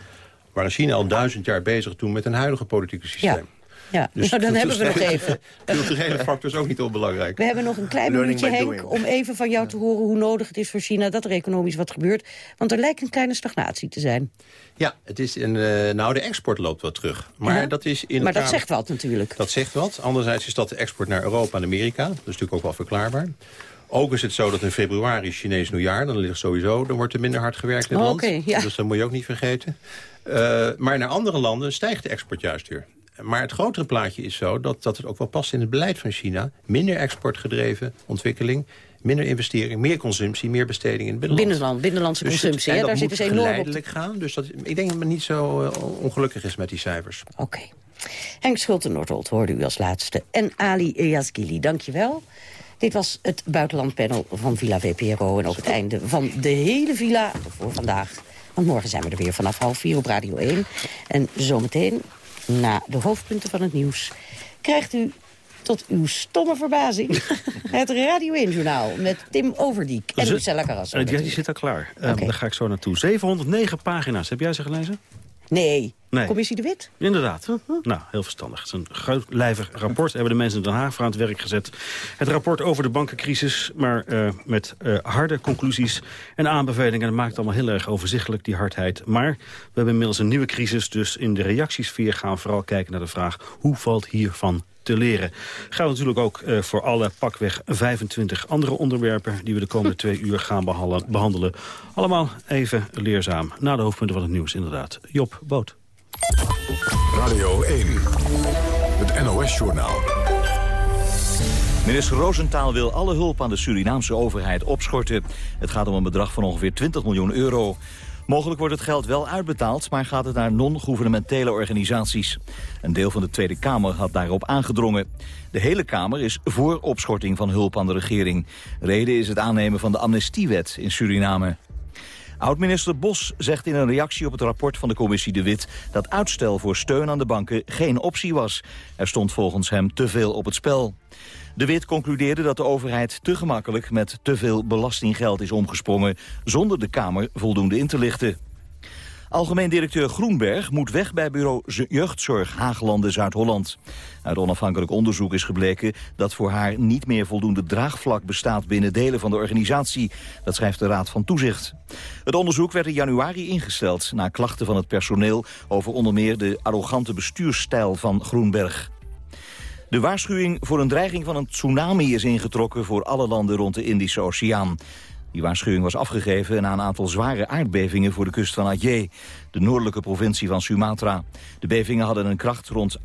waren China al duizend jaar bezig toen met een huidige politieke systeem. ja. Ja, Dus nou, dan hebben we nog culturele- even. Culturele factor is ook niet onbelangrijk. We hebben nog een klein Learning minuutje, Henk, om even van jou te horen hoe nodig het is voor China dat er economisch wat gebeurt. Want er lijkt een kleine stagnatie te zijn. Ja, het is een, eh, nou, de export loopt wat terug. Maar dat is in Maar dat zegt wat natuurlijk. Dat zegt wat. Anderzijds is dat de export naar Europa en Amerika. Dat is natuurlijk ook wel verklaarbaar. Ook is het zo dat in februari is Chinees nieuwjaar. Dan ligt sowieso, dan wordt er minder hard gewerkt in het Oh, land. ja. Dus dat moet je ook niet vergeten. Eh, maar naar andere landen stijgt de export juist weer. Maar het grotere plaatje is zo dat, dat het ook wel past in het beleid van China. Minder exportgedreven ontwikkeling, minder investering, meer consumptie, meer besteding in het binnenland. Binnenland, binnenlandse Dus het- consumptie, hè, daar zitten ze enorm op. gaan. Dus dat, ik denk dat men niet zo eh, ongelukkig is met die cijfers. Oké. Henk Schulte-Noordholt hoorde u als laatste. En Ali Yazgili, dankjewel. Dit was het buitenlandpanel van Villa VPRO... en ook het einde van de hele villa voor vandaag. Want morgen zijn we er weer vanaf half vier op Radio 1. En zometeen, na de hoofdpunten van het nieuws... krijgt u tot uw stomme verbazing het Radio 1-journaal... met Tim Overdiek en Lucella Carrasso. Ja, die zit al klaar. Eh, Oké. Daar ga ik zo naartoe. 709 pagina's. Heb jij ze gelezen? Nee, Nee. commissie De Wit. Inderdaad. Nou, heel verstandig. Het is een grootlijvig rapport. Hebben de mensen in Den Haag voor aan het werk gezet. Het rapport over de bankencrisis, maar eh, met eh, harde conclusies en aanbevelingen. Dat maakt allemaal heel erg overzichtelijk, die hardheid. Maar we hebben inmiddels een nieuwe crisis. Dus in de reactiesfeer gaan we vooral kijken naar de vraag... hoe valt hiervan te leren. Gaan we natuurlijk ook eh, voor alle pakweg 25 andere onderwerpen... die we de komende twee uur gaan behandelen. behandelen. Allemaal even leerzaam. Na de hoofdpunten van het nieuws, inderdaad. Job Boot. Radio 1, het NOS-journaal. Minister Roosentaal wil alle hulp aan de Surinaamse overheid opschorten. Het gaat om een bedrag van ongeveer 20 miljoen euro. Mogelijk wordt het geld wel uitbetaald, maar gaat het naar non-governementele organisaties. Een deel van de Tweede Kamer had daarop aangedrongen. De hele Kamer is voor opschorting van hulp aan de regering. Reden is het aannemen van de amnestiewet in Suriname. Oud-minister Bos zegt in een reactie op het rapport van de commissie De Wit... dat uitstel voor steun aan de banken geen optie was. Er stond volgens hem te veel op het spel. De Wit concludeerde dat de overheid te gemakkelijk met te veel belastinggeld is omgesprongen... zonder de Kamer voldoende in te lichten. Algemeen directeur Groenberg moet weg bij bureau Jeugdzorg Haaglanden Zuid-Holland. Uit onafhankelijk onderzoek is gebleken dat voor haar niet meer voldoende draagvlak bestaat binnen delen van de organisatie. Dat schrijft de Raad van Toezicht. Het onderzoek werd in januari ingesteld na klachten van het personeel over onder meer de arrogante bestuursstijl van Groenberg. De waarschuwing voor een dreiging van een tsunami is ingetrokken voor alle landen rond de Indische Oceaan. Die waarschuwing was afgegeven na een aantal zware aardbevingen voor de kust van Aceh, de noordelijke provincie van Sumatra. De bevingen hadden een kracht rond 8,6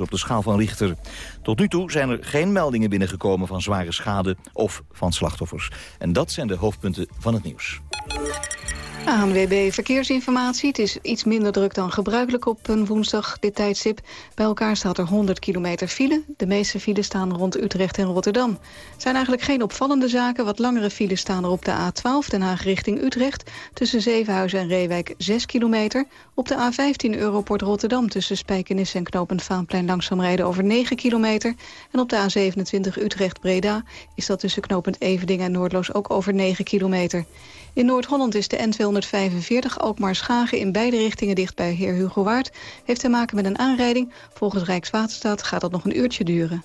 op de schaal van Richter. Tot nu toe zijn er geen meldingen binnengekomen van zware schade of van slachtoffers. En dat zijn de hoofdpunten van het nieuws. ANWB Verkeersinformatie. Het is iets minder druk dan gebruikelijk op een woensdag dit tijdstip. Bij elkaar staat er 100 kilometer file. De meeste files staan rond Utrecht en Rotterdam. Er zijn eigenlijk geen opvallende zaken. Wat langere files staan er op de A12 Den Haag richting Utrecht. Tussen Zevenhuizen en Reewijk 6 kilometer. Op de A15 Europort Rotterdam tussen Spijkenis en Knopend Vaanplein langzaam rijden over 9 kilometer. En op de A27 Utrecht Breda is dat tussen Knopend Everding en Noordloos ook over 9 kilometer. In Noord-Holland is de N245 Alkmaar-Schagen in beide richtingen dicht bij heer Hugo Waard. Heeft te maken met een aanrijding. Volgens Rijkswaterstaat gaat dat nog een uurtje duren.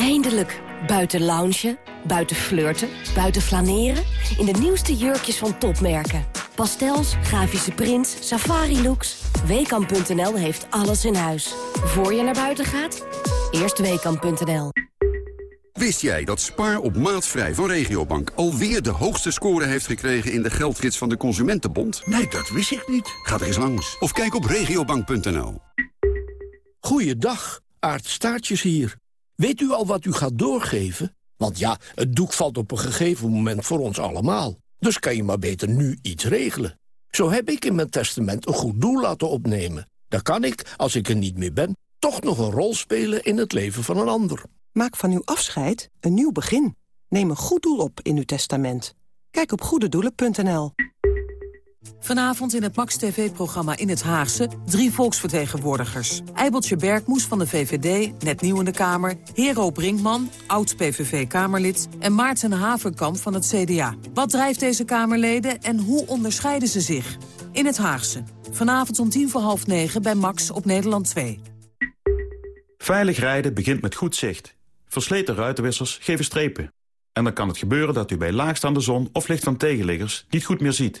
Eindelijk. Buiten loungen, buiten flirten, buiten flaneren. In de nieuwste jurkjes van topmerken. Pastels, grafische prints, safari-looks. Weekamp.nl heeft alles in huis. Voor je naar buiten gaat, eerst Weekamp.nl. Wist jij dat Spaar op maatvrij van Regiobank alweer de hoogste score heeft gekregen in de geldgids van de Consumentenbond? Nee, dat wist ik niet. Ga er eens langs. Of kijk op regiobank.nl. Goeiedag, Aart Staartjes hier. Weet u al wat u gaat doorgeven? Want ja, het doek valt op een gegeven moment voor ons allemaal. Dus kan je maar beter nu iets regelen. Zo heb ik in mijn testament een goed doel laten opnemen. Dan kan ik, als ik er niet meer ben, toch nog een rol spelen in het leven van een ander. Maak van uw afscheid een nieuw begin. Neem een goed doel op in uw testament. Kijk op goededoelen.nl. Vanavond in het Max TV-programma In het Haagse drie volksvertegenwoordigers. Eibeltje Bergmoes van de VVD, net nieuw in de Kamer... Hero Brinkman, oud-PVV-Kamerlid... en Maarten Haverkamp van het CDA. Wat drijft deze Kamerleden en hoe onderscheiden ze zich? In het Haagse. Vanavond om tien voor half negen bij Max op Nederland 2. Veilig rijden begint met goed zicht. Versleten ruitenwissers geven strepen. En dan kan het gebeuren dat u bij laagstaande zon of licht van tegenliggers niet goed meer ziet.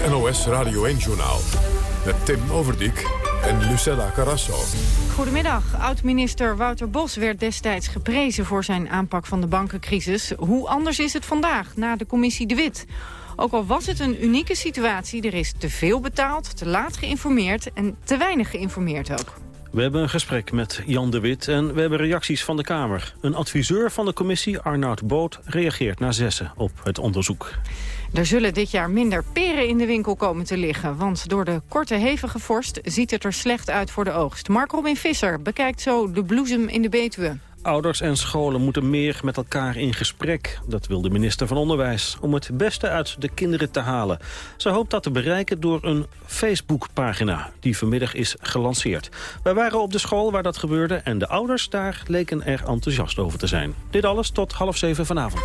Het NOS Radio 1-journaal met Tim Overdijk en Lucella Carrasso. Goedemiddag. Oud-minister Wouter Bos werd destijds geprezen voor zijn aanpak van de bankencrisis. Hoe anders is het vandaag, na de commissie De Wit? Ook al was het een unieke situatie, er is te veel betaald, te laat geïnformeerd en te weinig geïnformeerd ook. We hebben een gesprek met Jan de Wit en we hebben reacties van de Kamer. Een adviseur van de commissie, Arnoud Boot, reageert na zessen op het onderzoek. Er zullen dit jaar minder peren in de winkel komen te liggen. Want door de korte hevige vorst ziet het er slecht uit voor de oogst. Mark Robin Visser bekijkt zo de bloesem in de Betuwe. Ouders en scholen moeten meer met elkaar in gesprek. Dat wil de minister van Onderwijs. Om het beste uit de kinderen te halen. Ze hoopt dat te bereiken door een Facebookpagina. Die vanmiddag is gelanceerd. Wij waren op de school waar dat gebeurde. En de ouders daar leken er enthousiast over te zijn. Dit alles tot half zeven vanavond.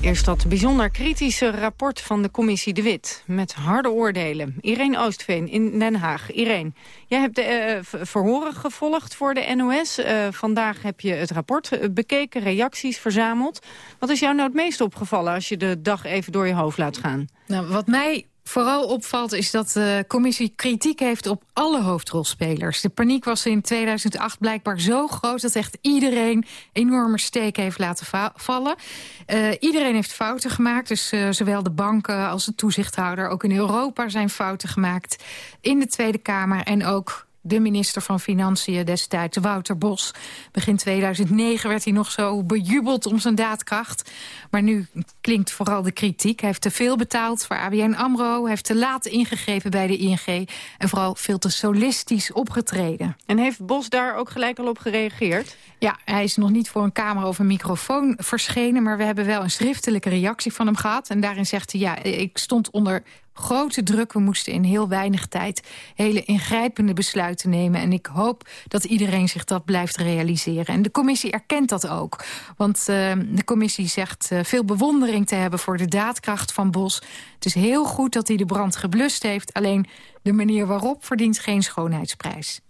Eerst dat bijzonder kritische rapport van de commissie De Wit. Met harde oordelen. Irene Oostveen in Den Haag. Irene, jij hebt de eh, verhoren gevolgd voor de NOS. Eh, vandaag heb je het rapport eh, bekeken, reacties verzameld. Wat is jou nou het meest opgevallen als je de dag even door je hoofd laat gaan? Nou, wat mij vooral opvalt is dat de commissie kritiek heeft op alle hoofdrolspelers. De paniek was in 2008 blijkbaar zo groot dat echt iedereen enorme steken heeft laten vallen. Uh, iedereen heeft fouten gemaakt, dus uh, zowel de banken als de toezichthouder. Ook in Europa zijn fouten gemaakt in de Tweede Kamer en ook de minister van Financiën destijds, Wouter Bos. Begin 2009 werd hij nog zo bejubeld om zijn daadkracht. Maar nu klinkt vooral de kritiek. Hij heeft te veel betaald voor ABN AMRO. Hij heeft te laat ingegrepen bij de ING. En vooral veel te solistisch opgetreden. En heeft Bos daar ook gelijk al op gereageerd? Ja, hij is nog niet voor een camera of een microfoon verschenen... maar we hebben wel een schriftelijke reactie van hem gehad. En daarin zegt hij, ja, ik stond onder grote druk. We moesten in heel weinig tijd hele ingrijpende besluiten nemen. En ik hoop dat iedereen zich dat blijft realiseren. En de commissie erkent dat ook. Want uh, de commissie zegt uh, veel bewondering te hebben voor de daadkracht van Bos. Het is heel goed dat hij de brand geblust heeft. Alleen de manier waarop verdient geen schoonheidsprijs.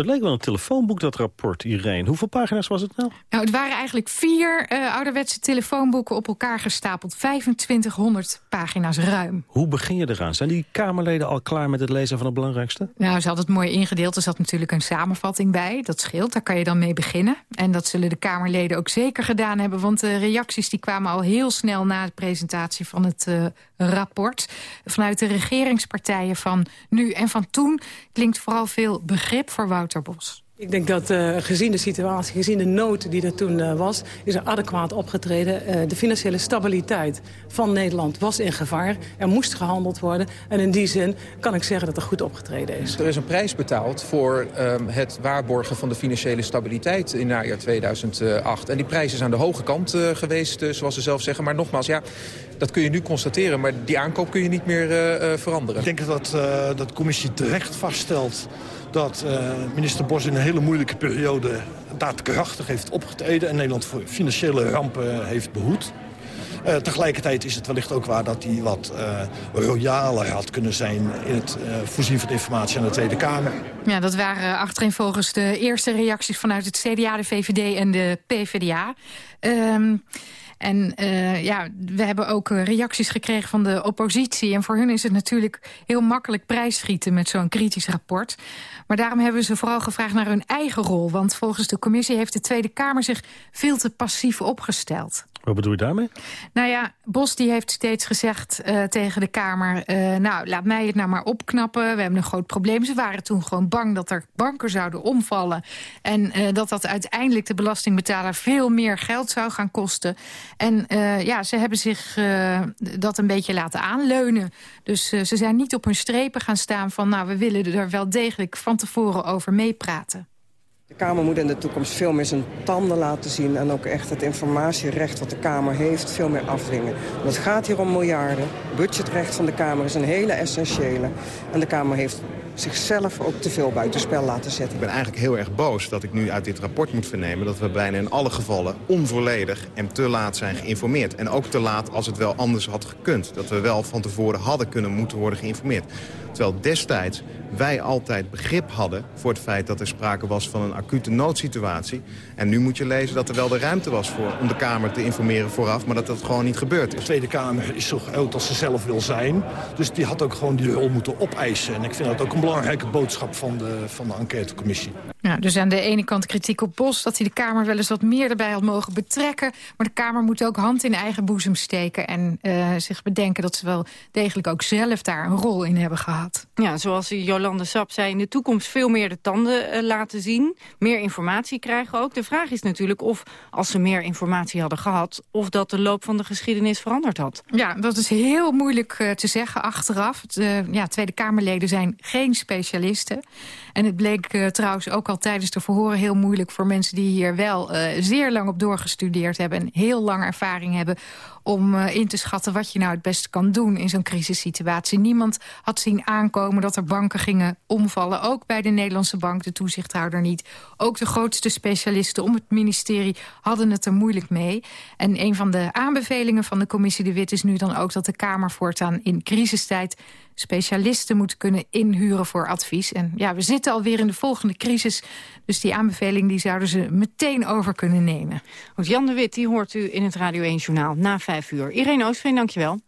Het leek wel een telefoonboek, dat rapport, Irene. Hoeveel pagina's was het nou? Nou, het waren eigenlijk vier uh, ouderwetse telefoonboeken op elkaar gestapeld. 2500 pagina's ruim. Hoe begin je eraan? Zijn die Kamerleden al klaar met het lezen van het belangrijkste? Nou, ze hadden het mooi ingedeeld. Er zat natuurlijk een samenvatting bij. Dat scheelt, daar kan je dan mee beginnen. En dat zullen de Kamerleden ook zeker gedaan hebben. Want de reacties die kwamen al heel snel na de presentatie van het uh, rapport. Vanuit de regeringspartijen van nu en van toen... klinkt vooral veel begrip voor Wouter Bos. Ik denk dat uh, gezien de situatie, gezien de nood die er toen uh, was... is er adequaat opgetreden. Uh, de financiële stabiliteit van Nederland was in gevaar. Er moest gehandeld worden. En in die zin kan ik zeggen dat er goed opgetreden is. Er is een prijs betaald voor um, het waarborgen van de financiële stabiliteit in najaar 2008. En die prijs is aan de hoge kant geweest, zoals ze zelf zeggen. Maar nogmaals, ja, dat kun je nu constateren. Maar die aankoop kun je niet meer veranderen. Ik denk dat, dat de commissie terecht vaststelt dat uh, minister Bos in een hele moeilijke periode daadkrachtig heeft opgetreden... en Nederland voor financiële rampen heeft behoed. Uh, tegelijkertijd is het wellicht ook waar dat hij wat uh, royaler had kunnen zijn... in het uh, voorzien van informatie aan de Tweede Kamer. Ja, dat waren achterin volgens de eerste reacties vanuit het CDA, de VVD en de PvdA. Um, en uh, ja, we hebben ook reacties gekregen van de oppositie. En voor hun is het natuurlijk heel makkelijk prijsschieten met zo'n kritisch rapport. Maar daarom hebben ze vooral gevraagd naar hun eigen rol. Want volgens de commissie heeft de Tweede Kamer zich veel te passief opgesteld. Wat bedoel je daarmee? Nou ja, Bos die heeft steeds gezegd uh, tegen de Kamer... Uh, nou, laat mij het nou maar opknappen. We hebben een groot probleem. Ze waren toen gewoon bang dat er banken zouden omvallen. En uh, dat dat uiteindelijk de belastingbetaler veel meer geld zou gaan kosten. En ja, ze hebben zich dat een beetje laten aanleunen. Dus ze zijn niet op hun strepen gaan staan van... nou, we willen er wel degelijk van tevoren over meepraten. De Kamer moet in de toekomst veel meer zijn tanden laten zien... en ook echt het informatierecht wat de Kamer heeft veel meer afdwingen. Want het gaat hier om miljarden. Budgetrecht van de Kamer is een hele essentiële. En de Kamer heeft zichzelf ook te veel buitenspel laten zetten. Ik ben eigenlijk heel erg boos dat ik nu uit dit rapport moet vernemen... dat we bijna in alle gevallen onvolledig en te laat zijn geïnformeerd. En ook te laat als het wel anders had gekund. Dat we wel van tevoren hadden kunnen moeten worden geïnformeerd. Terwijl destijds wij altijd begrip hadden voor het feit dat er sprake was van een acute noodsituatie. En nu moet je lezen dat er wel de ruimte was voor, om de Kamer te informeren vooraf, maar dat dat gewoon niet gebeurd is. De Tweede Kamer is zo groot als ze zelf wil zijn. Dus die had ook gewoon die rol moeten opeisen. En ik vind dat ook een belangrijke boodschap van de, van de enquêtecommissie. Ja, dus aan de ene kant kritiek op Bos... dat hij de Kamer wel eens wat meer erbij had mogen betrekken. Maar de Kamer moet ook hand in eigen boezem steken... en uh, zich bedenken dat ze wel degelijk ook zelf daar een rol in hebben gehad. Ja, zoals Jolande Sap zei, in de toekomst veel meer de tanden uh, laten zien. Meer informatie krijgen ook. De vraag is natuurlijk of, als ze meer informatie hadden gehad... of dat de loop van de geschiedenis veranderd had. Ja, dat is heel moeilijk uh, te zeggen achteraf. Het, ja, Tweede Kamerleden zijn geen specialisten. En het bleek trouwens ook al tijdens de verhoren heel moeilijk voor mensen die hier wel zeer lang op doorgestudeerd hebben... en heel lang ervaring hebben om uh, in te schatten wat je nou het beste kan doen in zo'n crisissituatie. Niemand had zien aankomen dat er banken gingen omvallen. Ook bij de Nederlandse bank, de toezichthouder niet. Ook de grootste specialisten om het ministerie hadden het er moeilijk mee. En een van de aanbevelingen van de commissie De Wit is nu dan ook dat de Kamer voortaan in crisistijd specialisten moeten kunnen inhuren voor advies. En ja, we zitten alweer in de volgende crisis. Dus die aanbeveling die zouden ze meteen over kunnen nemen. Goed, Jan de Wit, die hoort u in het Radio 1-journaal na vijf uur. Irene Oostveen, dankjewel.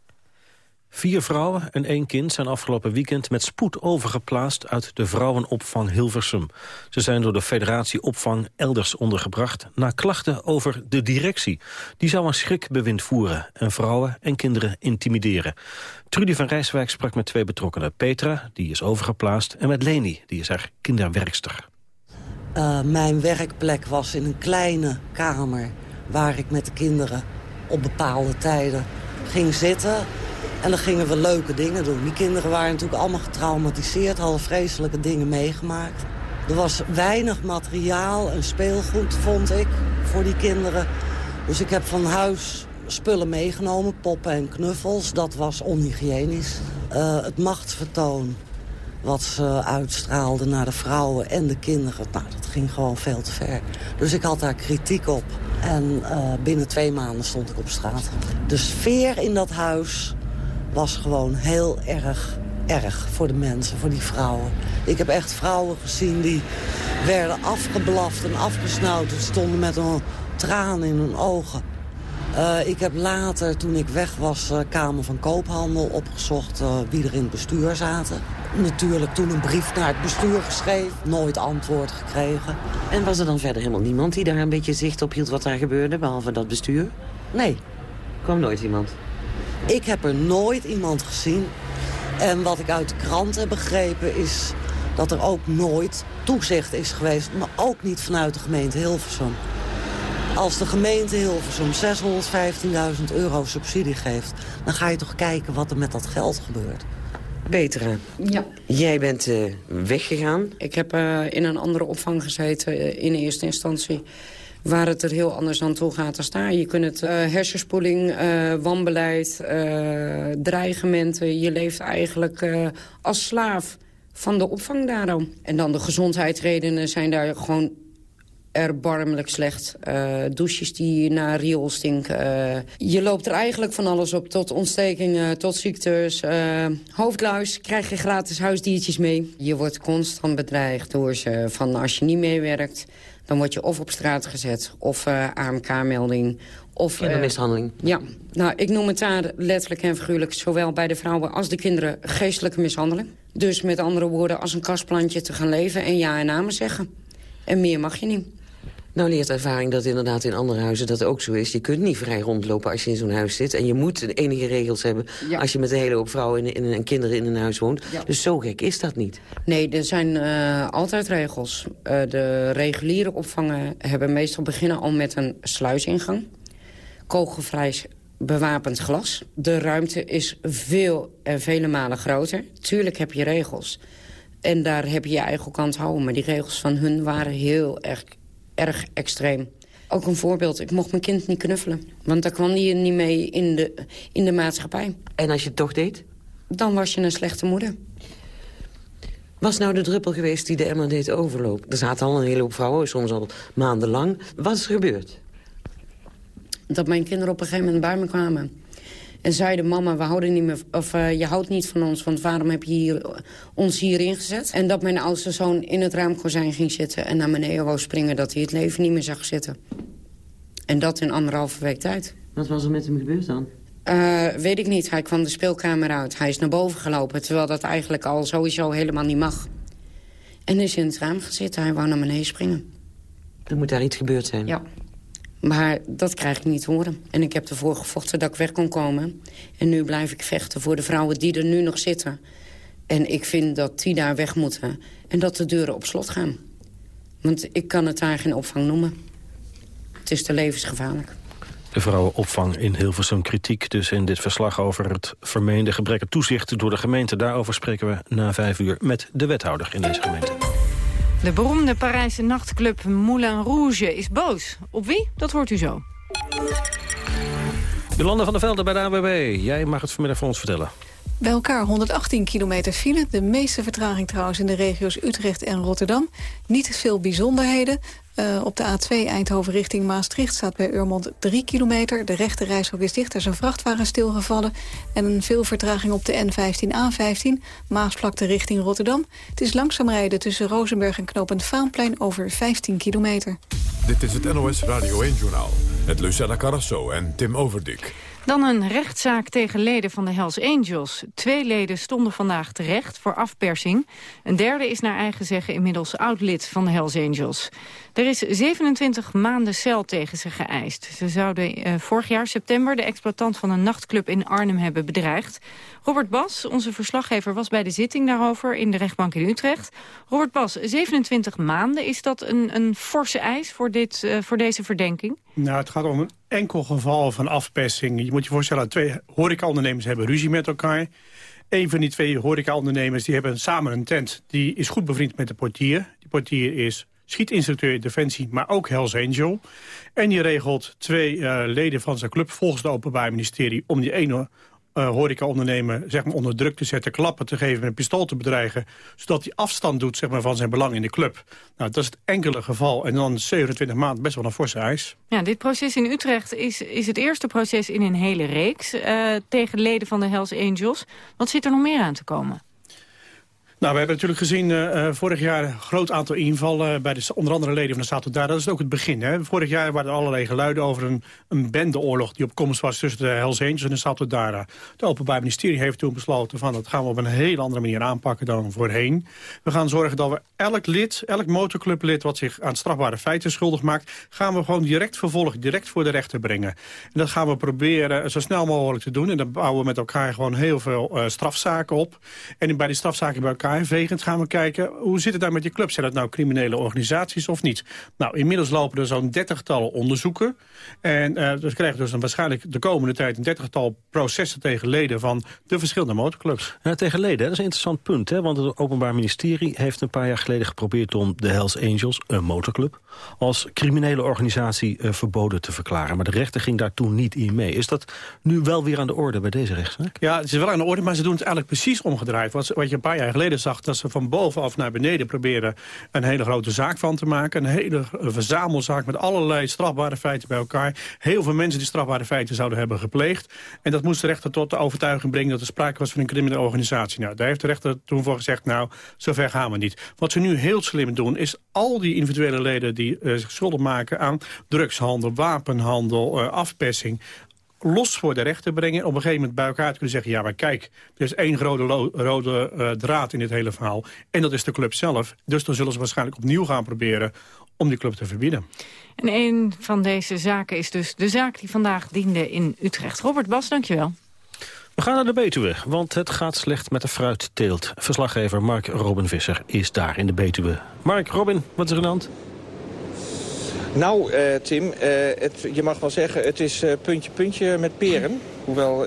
Vier vrouwen en één kind zijn afgelopen weekend met spoed overgeplaatst uit de vrouwenopvang Hilversum. Ze zijn door de federatie opvang elders ondergebracht na klachten over de directie. Die zou een schrikbewind voeren en vrouwen en kinderen intimideren. Trudy van Rijswijk sprak met twee betrokkenen. Petra, die is overgeplaatst, en met Leni, die is haar kinderwerkster. Uh, mijn werkplek was in een kleine kamer waar ik met de kinderen op bepaalde tijden ging zitten. En dan gingen we leuke dingen doen. Die kinderen waren natuurlijk allemaal getraumatiseerd, hadden vreselijke dingen meegemaakt. Er was weinig materiaal en speelgoed, vond ik, voor die kinderen. Dus ik heb van huis spullen meegenomen, poppen en knuffels. Dat was onhygiënisch. Uh, het machtsvertoon wat ze uitstraalden naar de vrouwen en de kinderen... Nou, dat ging gewoon veel te ver. Dus ik had daar kritiek op. En uh, binnen twee maanden stond ik op straat. De sfeer in dat huis was gewoon heel erg erg voor de mensen, voor die vrouwen. Ik heb echt vrouwen gezien die werden afgeblaft en afgesnauwd. Ze stonden met een traan in hun ogen. Uh, ik heb later, toen ik weg was, uh, Kamer van Koophandel opgezocht uh, wie er in het bestuur zaten. Natuurlijk toen een brief naar het bestuur geschreven, nooit antwoord gekregen. En was er dan verder helemaal niemand die daar een beetje zicht op hield wat daar gebeurde, behalve dat bestuur? Nee. Kwam nooit iemand? Ik heb er nooit iemand gezien. En wat ik uit de krant heb begrepen is dat er ook nooit toezicht is geweest, maar ook niet vanuit de gemeente Hilversum. Als de gemeente Hilversum 615.000 euro subsidie geeft... dan ga je toch kijken wat er met dat geld gebeurt. Petra, ja. jij bent uh, weggegaan. Ik heb uh, in een andere opvang gezeten uh, in eerste instantie waar het er heel anders aan toe gaat als daar. Je kunt het hersenspoeling, wanbeleid, dreigementen. Je leeft eigenlijk als slaaf van de opvang daarom. En dan de gezondheidsredenen zijn daar gewoon erbarmelijk slecht. Uh, douches die naar riool stinken. Je loopt er eigenlijk van alles op. Tot ontstekingen, tot ziektes. Uh, hoofdluis, krijg je gratis huisdiertjes mee. Je wordt constant bedreigd door ze. Van als je niet meewerkt, dan word je of op straat gezet. Of AMK-melding. Of mishandeling. ja, nou, ik noem het daar letterlijk en figuurlijk... zowel bij de vrouwen als de kinderen geestelijke mishandeling. Dus met andere woorden, als een kastplantje te gaan leven... en ja en namen zeggen. En meer mag je niet. Nou leert ervaring dat inderdaad in andere huizen dat ook zo is. Je kunt niet vrij rondlopen als je in zo'n huis zit. En je moet enige regels hebben ja. als je met een hele hoop vrouwen in, in, en kinderen in een huis woont. Ja. Dus zo gek is dat niet. Nee, er zijn uh, altijd regels. Uh, de reguliere opvangen hebben meestal beginnen al met een sluisingang. Kogelvrij bewapend glas. De ruimte is veel en vele malen groter. Tuurlijk heb je regels. En daar heb je je eigen kant houden. Maar die regels van hun waren heel erg erg extreem. Ook een voorbeeld, ik mocht mijn kind niet knuffelen. Want daar kwam hij niet mee in de, in de maatschappij. En als je het toch deed? Dan was je een slechte moeder. Was nou de druppel geweest die de Emma deed overlopen? Er zaten al een hele hoop vrouwen, soms al maandenlang. Wat is er gebeurd? Dat mijn kinderen op een gegeven moment bij me kwamen. En zeiden, mama, we houden niet meer, of, uh, je houdt niet van ons... want waarom heb je hier, ons hierin gezet? En dat mijn oudste zoon in het raamkozijn ging zitten... en naar beneden wou springen, dat hij het leven niet meer zag zitten. En dat in anderhalve week tijd. Wat was er met hem gebeurd dan? Uh, weet ik niet. Hij kwam de speelkamer uit. Hij is naar boven gelopen, terwijl dat eigenlijk al sowieso helemaal niet mag. En is in het raam gezeten. Hij wou naar beneden springen. Er moet daar iets gebeurd zijn. Ja. Maar dat krijg ik niet horen. En ik heb ervoor gevochten dat ik weg kon komen. En nu blijf ik vechten voor de vrouwen die er nu nog zitten. En ik vind dat die daar weg moeten. En dat de deuren op slot gaan. Want ik kan het daar geen opvang noemen. Het is te levensgevaarlijk. De vrouwenopvang in Hilversum kritiek dus in dit verslag over het vermeende gebrek aan toezicht door de gemeente. Daarover spreken we na vijf uur met de wethouder in deze gemeente. De beroemde Parijse nachtclub Moulin Rouge is boos. Op wie? Dat hoort u zo. Jolanda van der Velde bij de AWB. Jij mag het vanmiddag voor ons vertellen. Bij elkaar 118 kilometer file. De meeste vertraging trouwens in de regio's Utrecht en Rotterdam. Niet veel bijzonderheden. Uh, op de A2 Eindhoven richting Maastricht staat bij Urmond 3 kilometer. De rechte reishok is dicht, er is een vrachtwagen stilgevallen. En een veel vertraging op de N15A15, Maasvlakte richting Rotterdam. Het is langzaam rijden tussen Rozenberg en Knopend Vaanplein over 15 kilometer. Dit is het NOS Radio 1-journaal met Lucella Carrasso en Tim Overdik. Dan een rechtszaak tegen leden van de Hells Angels. Twee leden stonden vandaag terecht voor afpersing. Een derde is naar eigen zeggen inmiddels oud-lid van de Hells Angels. Er is 27 maanden cel tegen ze geëist. Ze zouden uh, vorig jaar september de exploitant van een nachtclub in Arnhem hebben bedreigd. Robert Bas, onze verslaggever, was bij de zitting daarover in de rechtbank in Utrecht. Robert Bas, 27 maanden, is dat een, een forse eis voor, dit, uh, voor deze verdenking? Nou, het gaat om een enkel geval van afpersing. Je moet je voorstellen, twee horecaondernemers hebben ruzie met elkaar. Een van die twee horecaondernemers die hebben samen een tent. Die is goed bevriend met de portier. Die portier is schietinstructeur in Defensie, maar ook Hells Angel. En die regelt twee uh, leden van zijn club volgens het Openbaar Ministerie... om die ene uh, horeca-ondernemer zeg maar, onder druk te zetten... klappen te geven met een pistool te bedreigen... zodat hij afstand doet zeg maar, van zijn belang in de club. Nou, dat is het enkele geval. En dan 27 maanden best wel een forse eis. Ja, dit proces in Utrecht is, is het eerste proces in een hele reeks... Uh, tegen leden van de Hells Angels. Wat zit er nog meer aan te komen? Nou, we hebben natuurlijk gezien uh, vorig jaar een groot aantal invallen... bij de, onder andere leden van de Statutaar. Dat is ook het begin. Hè? Vorig jaar waren er allerlei geluiden over een, een bendeoorlog... die op komst was tussen de Hells Angels en de Statutara. Het Openbaar Ministerie heeft toen besloten... van dat gaan we op een hele andere manier aanpakken dan voorheen. We gaan zorgen dat we elk lid, elk motorclublid... wat zich aan strafbare feiten schuldig maakt... gaan we gewoon direct vervolgen, direct voor de rechter brengen. En dat gaan we proberen zo snel mogelijk te doen. En dan bouwen we met elkaar gewoon heel veel strafzaken op. En bij die strafzaken bij elkaar gaan we kijken... hoe zit het daar met je club? Zijn dat nou criminele organisaties of niet? Nou, inmiddels lopen er zo'n dertigtal onderzoeken. En uh, dus krijgen we dus dan waarschijnlijk de komende tijd... een dertigtal processen tegen leden van de verschillende motorclubs. Ja, tegen leden, dat is een interessant punt. Hè? Want het Openbaar Ministerie heeft een paar jaar geleden geprobeerd... om de Hells Angels, een motorclub, als criminele organisatie uh, verboden te verklaren. Maar de rechter ging daar toen niet in mee. Is dat nu wel weer aan de orde bij deze rechtszaak? Ja, het is wel aan de orde, maar ze doen het eigenlijk precies omgedraaid. Wat, wat je een paar jaar geleden zag, dat ze van bovenaf naar beneden proberen een hele grote zaak van te maken. Een hele verzamelzaak met allerlei strafbare feiten bij elkaar. Heel veel mensen die strafbare feiten zouden hebben gepleegd. En dat moest de rechter tot de overtuiging brengen dat er sprake was van een criminele organisatie. Nou, daar heeft de rechter toen voor gezegd, nou, zover gaan we niet. Wat ze nu heel slim doen, is al die individuele leden die uh, zich schuldig maken aan drugshandel, wapenhandel, uh, afpersing los voor de rechter brengen. Op een gegeven moment bij elkaar te kunnen zeggen... ja, maar kijk, er is één rode, rode uh, draad in dit hele verhaal. En dat is de club zelf. Dus dan zullen ze waarschijnlijk opnieuw gaan proberen om die club te verbieden. En een van deze zaken is dus de zaak die vandaag diende in Utrecht. Robert Bas, dankjewel. We gaan naar de Betuwe, want het gaat slecht met de fruitteelt. Verslaggever Mark Robin Visser is daar in de Betuwe. Mark, Robin, wat is er aan de hand? Nou, uh, Tim, uh, het, je mag wel zeggen, het is uh, puntje puntje met peren. Hoewel...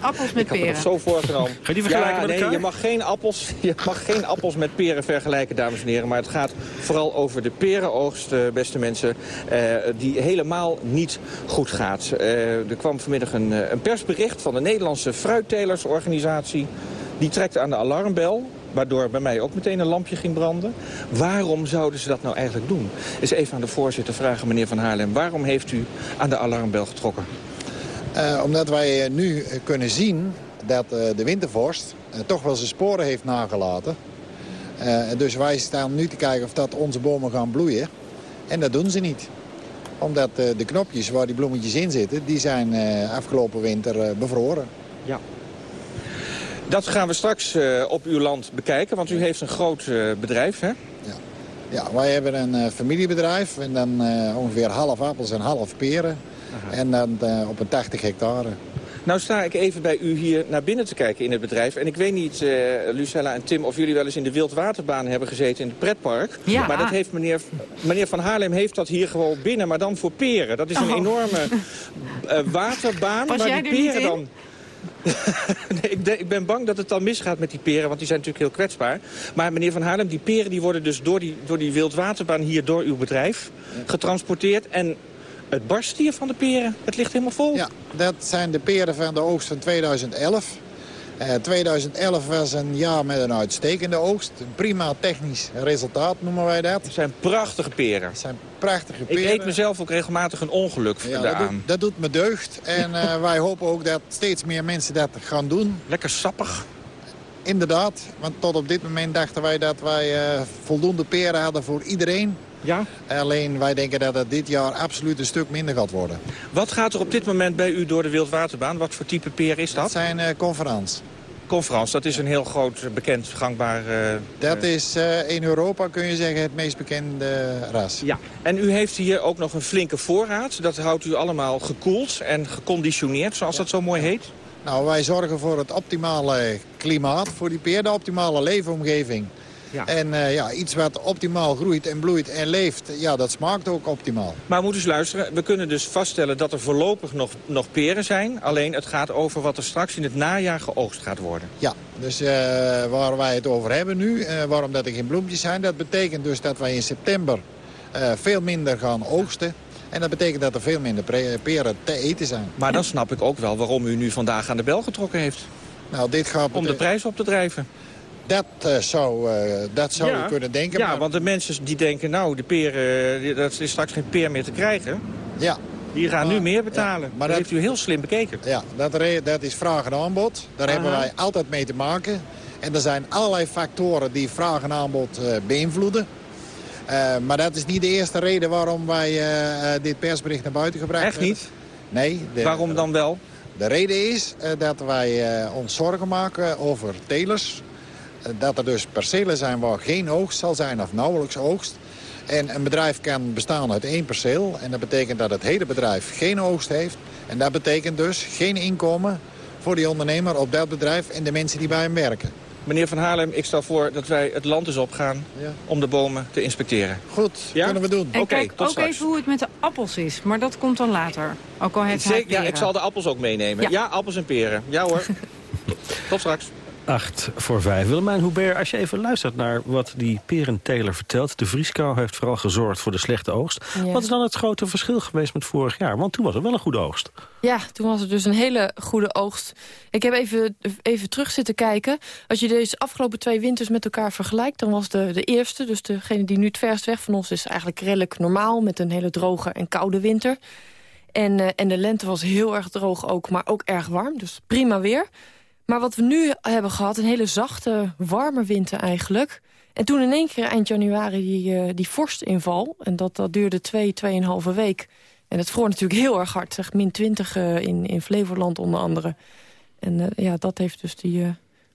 Appels met peren. Ik heb het zo voorgenomen. Ga je die vergelijken ja, met nee, Je mag, geen appels, je mag geen appels met peren vergelijken, dames en heren. Maar het gaat vooral over de perenoogst, beste mensen, die helemaal niet goed gaat. er kwam vanmiddag een, een persbericht van de Nederlandse fruittelersorganisatie. Die trekt aan de alarmbel waardoor bij mij ook meteen een lampje ging branden. Waarom zouden ze dat nou eigenlijk doen? Is even aan de voorzitter vragen, meneer Van Haarlem. Waarom heeft u aan de alarmbel getrokken? Uh, omdat wij nu kunnen zien dat de wintervorst toch wel zijn sporen heeft nagelaten. dus wij staan nu te kijken of dat onze bomen gaan bloeien. En dat doen ze niet. Omdat de knopjes waar die bloemetjes in zitten, die zijn afgelopen winter bevroren. Dat gaan we straks op uw land bekijken, want u heeft een groot bedrijf, hè? Ja. ja, wij hebben een familiebedrijf en dan ongeveer half appels en half peren. En dan uh, op een 80 hectare. Nou sta ik even bij u hier naar binnen te kijken in het bedrijf. En ik weet niet, uh, Lucella en Tim, of jullie wel eens in de wildwaterbaan hebben gezeten in het pretpark. Ja. Maar dat heeft meneer, meneer Van Haarlem heeft dat hier gewoon binnen, maar dan voor peren. Dat is een oh. enorme uh, waterbaan. Pas maar jij die er peren niet dan... ik, ik, ben bang dat het dan misgaat met die peren, want die zijn natuurlijk heel kwetsbaar. Maar meneer Van Haarlem, die peren die worden dus door die, door die wildwaterbaan hier door uw bedrijf getransporteerd. En het barst hier van de peren. Het ligt helemaal vol. Ja, dat zijn de peren van de oogst van 2011. Uh, 2011 was een jaar met een uitstekende oogst. Een prima technisch resultaat noemen wij dat. Het zijn prachtige peren. Het zijn prachtige peren. Ik eet mezelf ook regelmatig een ongeluk ja, dat doet, dat, doet, me deugd. En uh, wij hopen ook dat steeds meer mensen dat gaan doen. Lekker sappig. Inderdaad, want tot op dit moment dachten wij dat wij uh, voldoende peren hadden voor iedereen. Ja? Alleen wij denken dat het dit jaar absoluut een stuk minder gaat worden. Wat gaat er op dit moment bij u door de Wildwaterbaan? Wat voor type peer is dat? Dat zijn uh, conferans. Conferans, dat is een heel groot, eh, bekend, gangbaar... Uh, dat is uh, in Europa, kun je zeggen, het meest bekende ras. Ja, en u heeft hier ook nog een flinke voorraad. Dat houdt u allemaal gekoeld en geconditioneerd, zoals dat zo mooi heet. Nou, wij zorgen voor het optimale klimaat, voor die peer, de optimale leefomgeving. Ja. En uh, ja, iets wat optimaal groeit en bloeit en leeft, ja, dat smaakt ook optimaal. Maar moet eens luisteren, we kunnen dus vaststellen dat er voorlopig nog, nog peren zijn. Alleen het gaat over wat er straks in het najaar geoogst gaat worden. Ja, dus uh, waar wij het over hebben nu, uh, waarom dat er geen bloempjes zijn... dat betekent dus dat wij in september veel minder gaan oogsten. En dat betekent dat er veel minder peren te eten zijn. Maar dan snap ik ook wel waarom u nu vandaag aan de bel getrokken heeft. Nou, dit gaat... Om de prijs op te drijven. Dat uh, zou, uh, dat zou ja. je kunnen denken. Ja, maar... want de mensen die denken, nou, de peren, dat is straks geen peer meer te krijgen. Ja. Die gaan maar, nu meer betalen. Ja, maar dat, heeft u heel slim bekeken. Ja, dat, dat is vraag en aanbod. Daar Aha. hebben wij altijd mee te maken. En er zijn allerlei factoren die vraag en aanbod uh, beïnvloeden. maar dat is niet de eerste reden waarom wij dit persbericht naar buiten gebracht hebben. Echt niet? Nee. De, waarom dan wel? De reden is dat wij ons zorgen maken over telers dat er dus percelen zijn waar geen oogst zal zijn of nauwelijks oogst. En een bedrijf kan bestaan uit één perceel. En dat betekent dat het hele bedrijf geen oogst heeft. En dat betekent dus geen inkomen voor die ondernemer op dat bedrijf en de mensen die bij hem werken. Meneer Van Haarlem, ik stel voor dat wij het land eens opgaan ja. om de bomen te inspecteren. Goed, ja? kunnen we doen. En okay, kijk ook straks. even hoe het met de appels is, maar dat komt dan later. Ook al heeft Zeker, Ja, ik zal de appels ook meenemen. Ja, ja appels en peren. Ja hoor. Tot straks. 8 voor 5. Willemijn Hubert, als je even luistert naar wat die perenteler vertelt... de vrieskou heeft vooral gezorgd voor de slechte oogst. Ja. Wat is dan het grote verschil geweest met vorig jaar? Want toen was er wel een goede oogst. Ja, toen was het dus een hele goede oogst. Ik heb even, even terug zitten kijken. Als je deze afgelopen twee winters met elkaar vergelijkt... dan was de, de eerste, dus degene die nu het verst weg van ons is... eigenlijk redelijk normaal met een hele droge en koude winter. En, uh, en de lente was heel erg droog ook, maar ook erg warm. Dus prima weer. Maar wat we nu hebben gehad, een hele zachte, warme winter eigenlijk. En toen in één keer eind januari die, uh, die vorstinval. En dat, dat duurde twee, tweeënhalve week. En het vroor natuurlijk heel erg hard. Zeg, min 20 uh, in, in Flevoland onder andere. En uh, ja, dat heeft dus die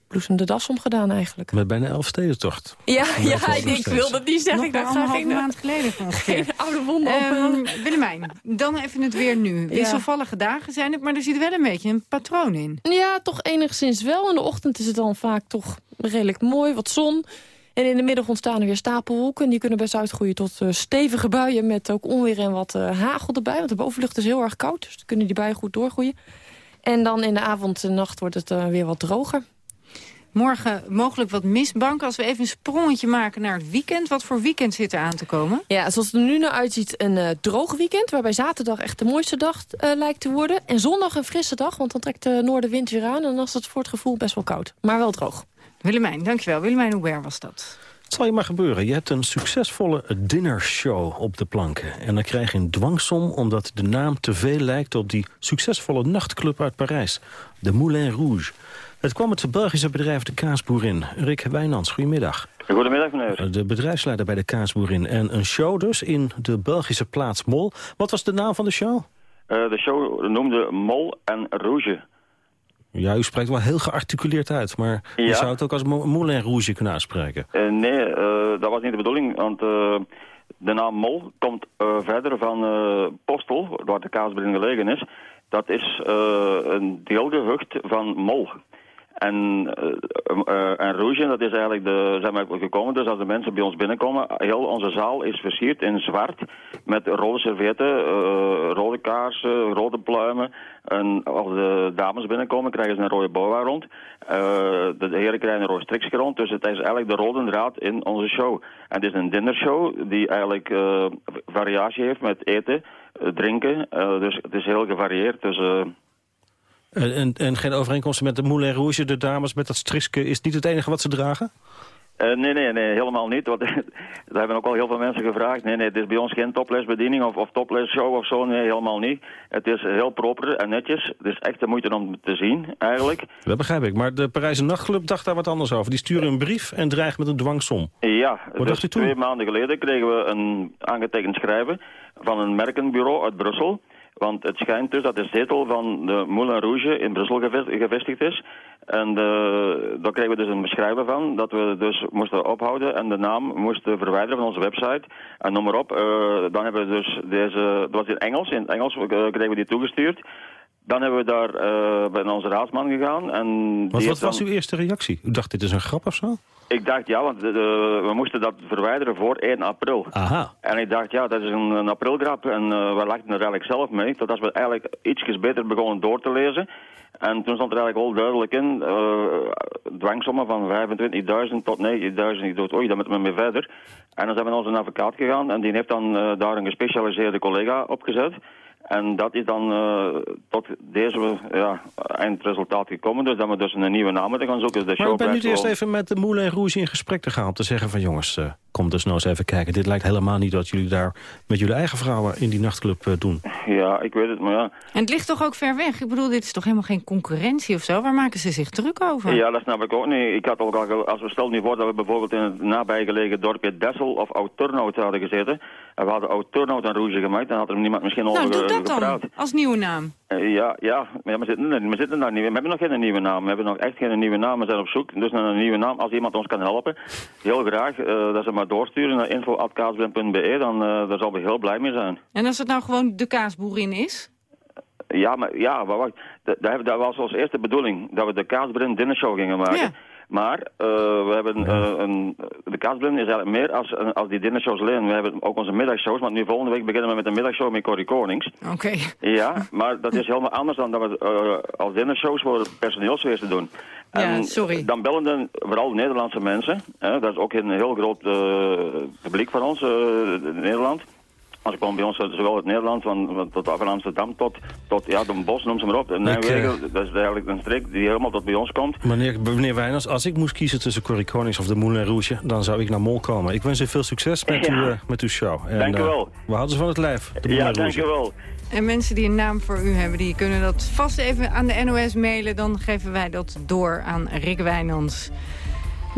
bloesende das omgedaan eigenlijk. Met bijna elf stedentocht. Ja, ja ik, ik wilde het niet zeggen. Nog ik dacht, ga geen maand geleden Geen oude wonden um, Willemijn, dan even het weer nu. Wisselvallige ja. dagen zijn het, maar er zit wel een beetje een patroon in. Ja, toch enigszins wel. In de ochtend is het dan vaak toch redelijk mooi, wat zon. En in de middag ontstaan er weer stapelwolken. Die kunnen best uitgroeien tot uh, stevige buien met ook onweer en wat uh, hagel erbij. Want de bovenlucht is heel erg koud, dus dan kunnen die buien goed doorgroeien. En dan in de avond en nacht wordt het uh, weer wat droger. Morgen mogelijk wat mistbank. Als we even een sprongetje maken naar het weekend. Wat voor weekend zit er aan te komen? Ja, zoals het er nu naar uitziet, een uh, droog weekend. Waarbij zaterdag echt de mooiste dag uh, lijkt te worden. En zondag een frisse dag, want dan trekt de noordenwind weer aan. En dan is het voor het gevoel best wel koud. Maar wel droog. Willemijn, dankjewel. Willemijn Hubert was dat. Het zal je maar gebeuren. Je hebt een succesvolle dinnershow op de planken. En dan krijg je een dwangsom omdat de naam te veel lijkt op die succesvolle nachtclub uit Parijs. De Moulin Rouge. Het kwam het Belgische bedrijf De Kaasboerin. Rick Wijnands, goedemiddag. Goedemiddag, meneer. De bedrijfsleider bij De Kaasboerin. En een show dus in de Belgische plaats Mol. Wat was de naam van de show? Uh, de show noemde Mol en Rouge. Ja, u spreekt wel heel gearticuleerd uit, maar ja. je zou het ook als Moulin Rouge kunnen uitspreken. Uh, nee, uh, dat was niet de bedoeling, want de naam Mol komt verder van Postel, waar de kaasbrin gelegen is. Dat is een deelgehucht van Mol. En, uh, en Rouge, dat is eigenlijk de, zijn we gekomen, dus als de mensen bij ons binnenkomen, heel onze zaal is versierd in zwart, met rode servietten, uh, rode kaarsen, rode pluimen. En als de dames binnenkomen, krijgen ze een rode boa rond. de heren krijgen een rode striksje rond, dus het is eigenlijk de rode draad in onze show. En het is een dinnershow die eigenlijk variatie heeft met eten, drinken, dus het is heel gevarieerd. Dus... En, en, geen overeenkomsten met de Moulin Rouge, de dames met dat striske, is niet het enige wat ze dragen? Uh, nee, nee, nee, helemaal niet. Want, daar hebben ook al heel veel mensen gevraagd. Nee, nee, het is bij ons geen toplesbediening of, of topless-show of zo. Nee, helemaal niet. Het is heel proper en netjes. Het is echt de moeite om te zien, eigenlijk. Dat begrijp ik. Maar de Parijse Nachtclub dacht daar wat anders over. Die sturen een brief en dreigen met een dwangsom. Ja, Wat dus twee maanden geleden kregen we een aangetekend schrijven van een merkenbureau uit Brussel. Want het schijnt dus dat de zetel van de Moulin Rouge in Brussel gevestigd is. En de, daar kregen we dus een beschrijven van, dat we dus moesten ophouden en de naam moesten verwijderen van onze website. En noem maar op, uh, dan hebben we dus deze, dat was in Engels, in het Engels uh, kregen we die toegestuurd. Dan hebben we daar uh, bij onze raadsman gegaan. En wat, wat was uw eerste reactie? U dacht dit is een grap of zo? Ik dacht ja, want we moesten dat verwijderen voor 1 april. Aha. En ik dacht ja, dat is een, een aprilgrap en uh, we lachten er eigenlijk zelf mee. Tot als we eigenlijk ietsjes beter begonnen door te lezen. En toen stond er eigenlijk al duidelijk in, dwangsommen van 25.000 tot 90.000. Ik dacht, oei, dat moet we mee verder. En dan zijn we naar onze advocaat gegaan en die heeft dan daar een gespecialiseerde collega opgezet. En dat is dan uh, tot deze ja, eindresultaat gekomen. Dus dat we dus een nieuwe naam moeten gaan zoeken. De maar ik ben nu eerst even met de Moulin Rouge in gesprek te gaan... om te zeggen van jongens, uh, kom dus nou eens even kijken. Dit lijkt helemaal niet wat jullie daar met jullie eigen vrouwen in die nachtclub uh, doen. Ja, ik weet het, maar ja. En het ligt toch ook ver weg? Ik bedoel, dit is toch helemaal geen concurrentie of zo? Waar maken ze zich druk over? Ja, dat snap ik ook niet. Ik had ook al, als we stel nu voor dat we bijvoorbeeld in het nabijgelegen dorpje Dessel of Oud-Turnhout hadden gezeten... en we hadden Oud-Turnhout een Rouge gemaakt... dan had er niemand misschien nou, over doe dat dan, als nieuwe naam. Uh, ja, ja, maar we zitten, we zitten daar niet. We hebben nog geen nieuwe naam. We hebben nog echt geen nieuwe naam. We zijn op zoek dus naar een nieuwe naam. Als iemand ons kan helpen, heel graag uh, dat ze maar doorsturen naar info.kaasblend.be. Dan uh, daar zal we heel blij mee zijn. En als het nou gewoon de kaasboerin is? Ja, maar, ja, maar wacht. Dat, dat was als eerste bedoeling. Dat we de kaasboerin dinnershow gingen maken. Ja. Maar uh, we hebben uh, een, de kaasblind is eigenlijk meer als, als die dinnershows alleen. We hebben ook onze middagshows, want nu volgende week beginnen we met een middagshow met Corrie Konings. Oké. Ja, maar dat is helemaal anders dan dat we uh, als dinnershows voor personeelsfeesten doen. En ja, sorry. Dan bellen dan vooral Nederlandse mensen. Hè, dat is ook een heel groot publiek van ons, Nederland. Als ik kom bij ons, zowel het Nederland, van, tot van Amsterdam tot, tot ja, de Bos, noem ze maar op. En Nijmegen, uh, dat is eigenlijk een streek die helemaal tot bij ons komt. Meneer, meneer Wijners, als ik moest kiezen tussen Corrie Konings of de Moulin Rouge, dan zou ik naar Mol komen. Ik wens u veel succes met, ja. uw, uh, met uw show. En, dank u wel. Uh, we houden ze van het lijf, de Ja, dank u wel. En mensen die een naam voor u hebben, die kunnen dat vast even aan de NOS mailen. Dan geven wij dat door aan Rick Wijnands.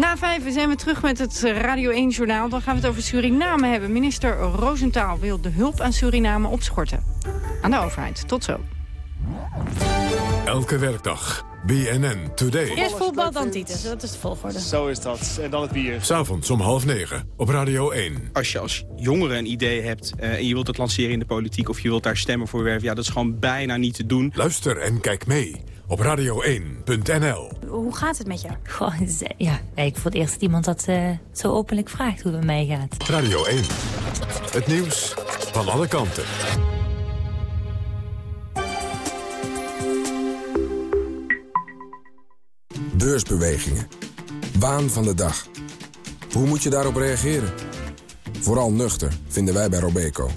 Na vijf zijn we terug met het Radio 1-journaal. Dan gaan we het over Suriname hebben. Minister Roosentaal wil de hulp aan Suriname opschorten. Aan de overheid. Tot zo. Elke werkdag. BNN Today. Eerst voetbal, dan Titus. Dat is de volgorde. Zo is dat. En dan het bier. S'avonds om half negen op Radio 1. Als je als jongere een idee hebt uh, en je wilt het lanceren in de politiek... of je wilt daar stemmen voor werven, ja, dat is gewoon bijna niet te doen. Luister en kijk mee op radio1.nl. Hoe gaat het met jou? Goh, ja, ik voor het eerst iemand dat uh, zo openlijk vraagt hoe het met mij gaat. Radio 1. Het nieuws van alle kanten. Beursbewegingen. Waan van de dag. Hoe moet je daarop reageren? Vooral nuchter, vinden wij bij Robeco.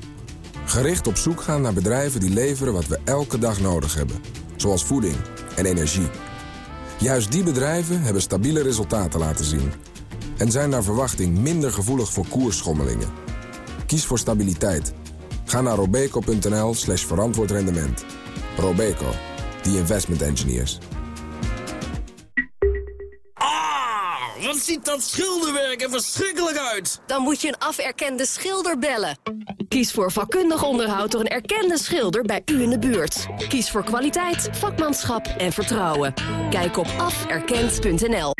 Gericht op zoek gaan naar bedrijven die leveren wat we elke dag nodig hebben. Zoals voeding en energie. Juist die bedrijven hebben stabiele resultaten laten zien. en zijn naar verwachting minder gevoelig voor koersschommelingen. Kies voor stabiliteit. Ga naar robeco.nl slash verantwoord. Robeco, the investment engineers. Wat ziet dat schilderwerk er verschrikkelijk uit! Dan moet je een aferkende schilder bellen. Kies voor vakkundig onderhoud door een erkende schilder bij u in de buurt. Kies voor kwaliteit, vakmanschap en vertrouwen. Kijk op aferkend.nl.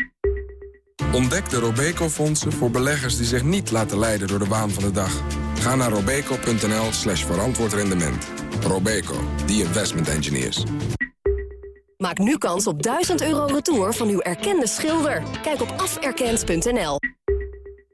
Ontdek de Robeco-fondsen voor beleggers die zich niet laten leiden door de waan van de dag. Ga naar robeco.nl slash verantwoord rendement. Robeco, the investment engineers. Maak nu kans op 1000 euro retour van uw erkende schilder. Kijk op aferkend.nl.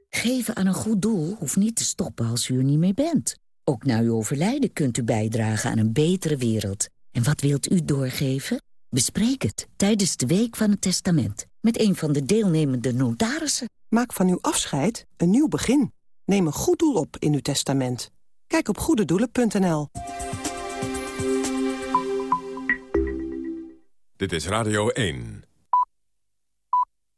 Geven aan een goed doel hoeft niet te stoppen als u er niet meer bent. Ook na uw overlijden kunt u bijdragen aan een betere wereld. En wat wilt u doorgeven? Bespreek het tijdens de Week van het Testament... met een van de deelnemende notarissen. Maak van uw afscheid een nieuw begin. Neem een goed doel op in uw testament. Kijk op goededoelen.nl. Dit is Radio 1.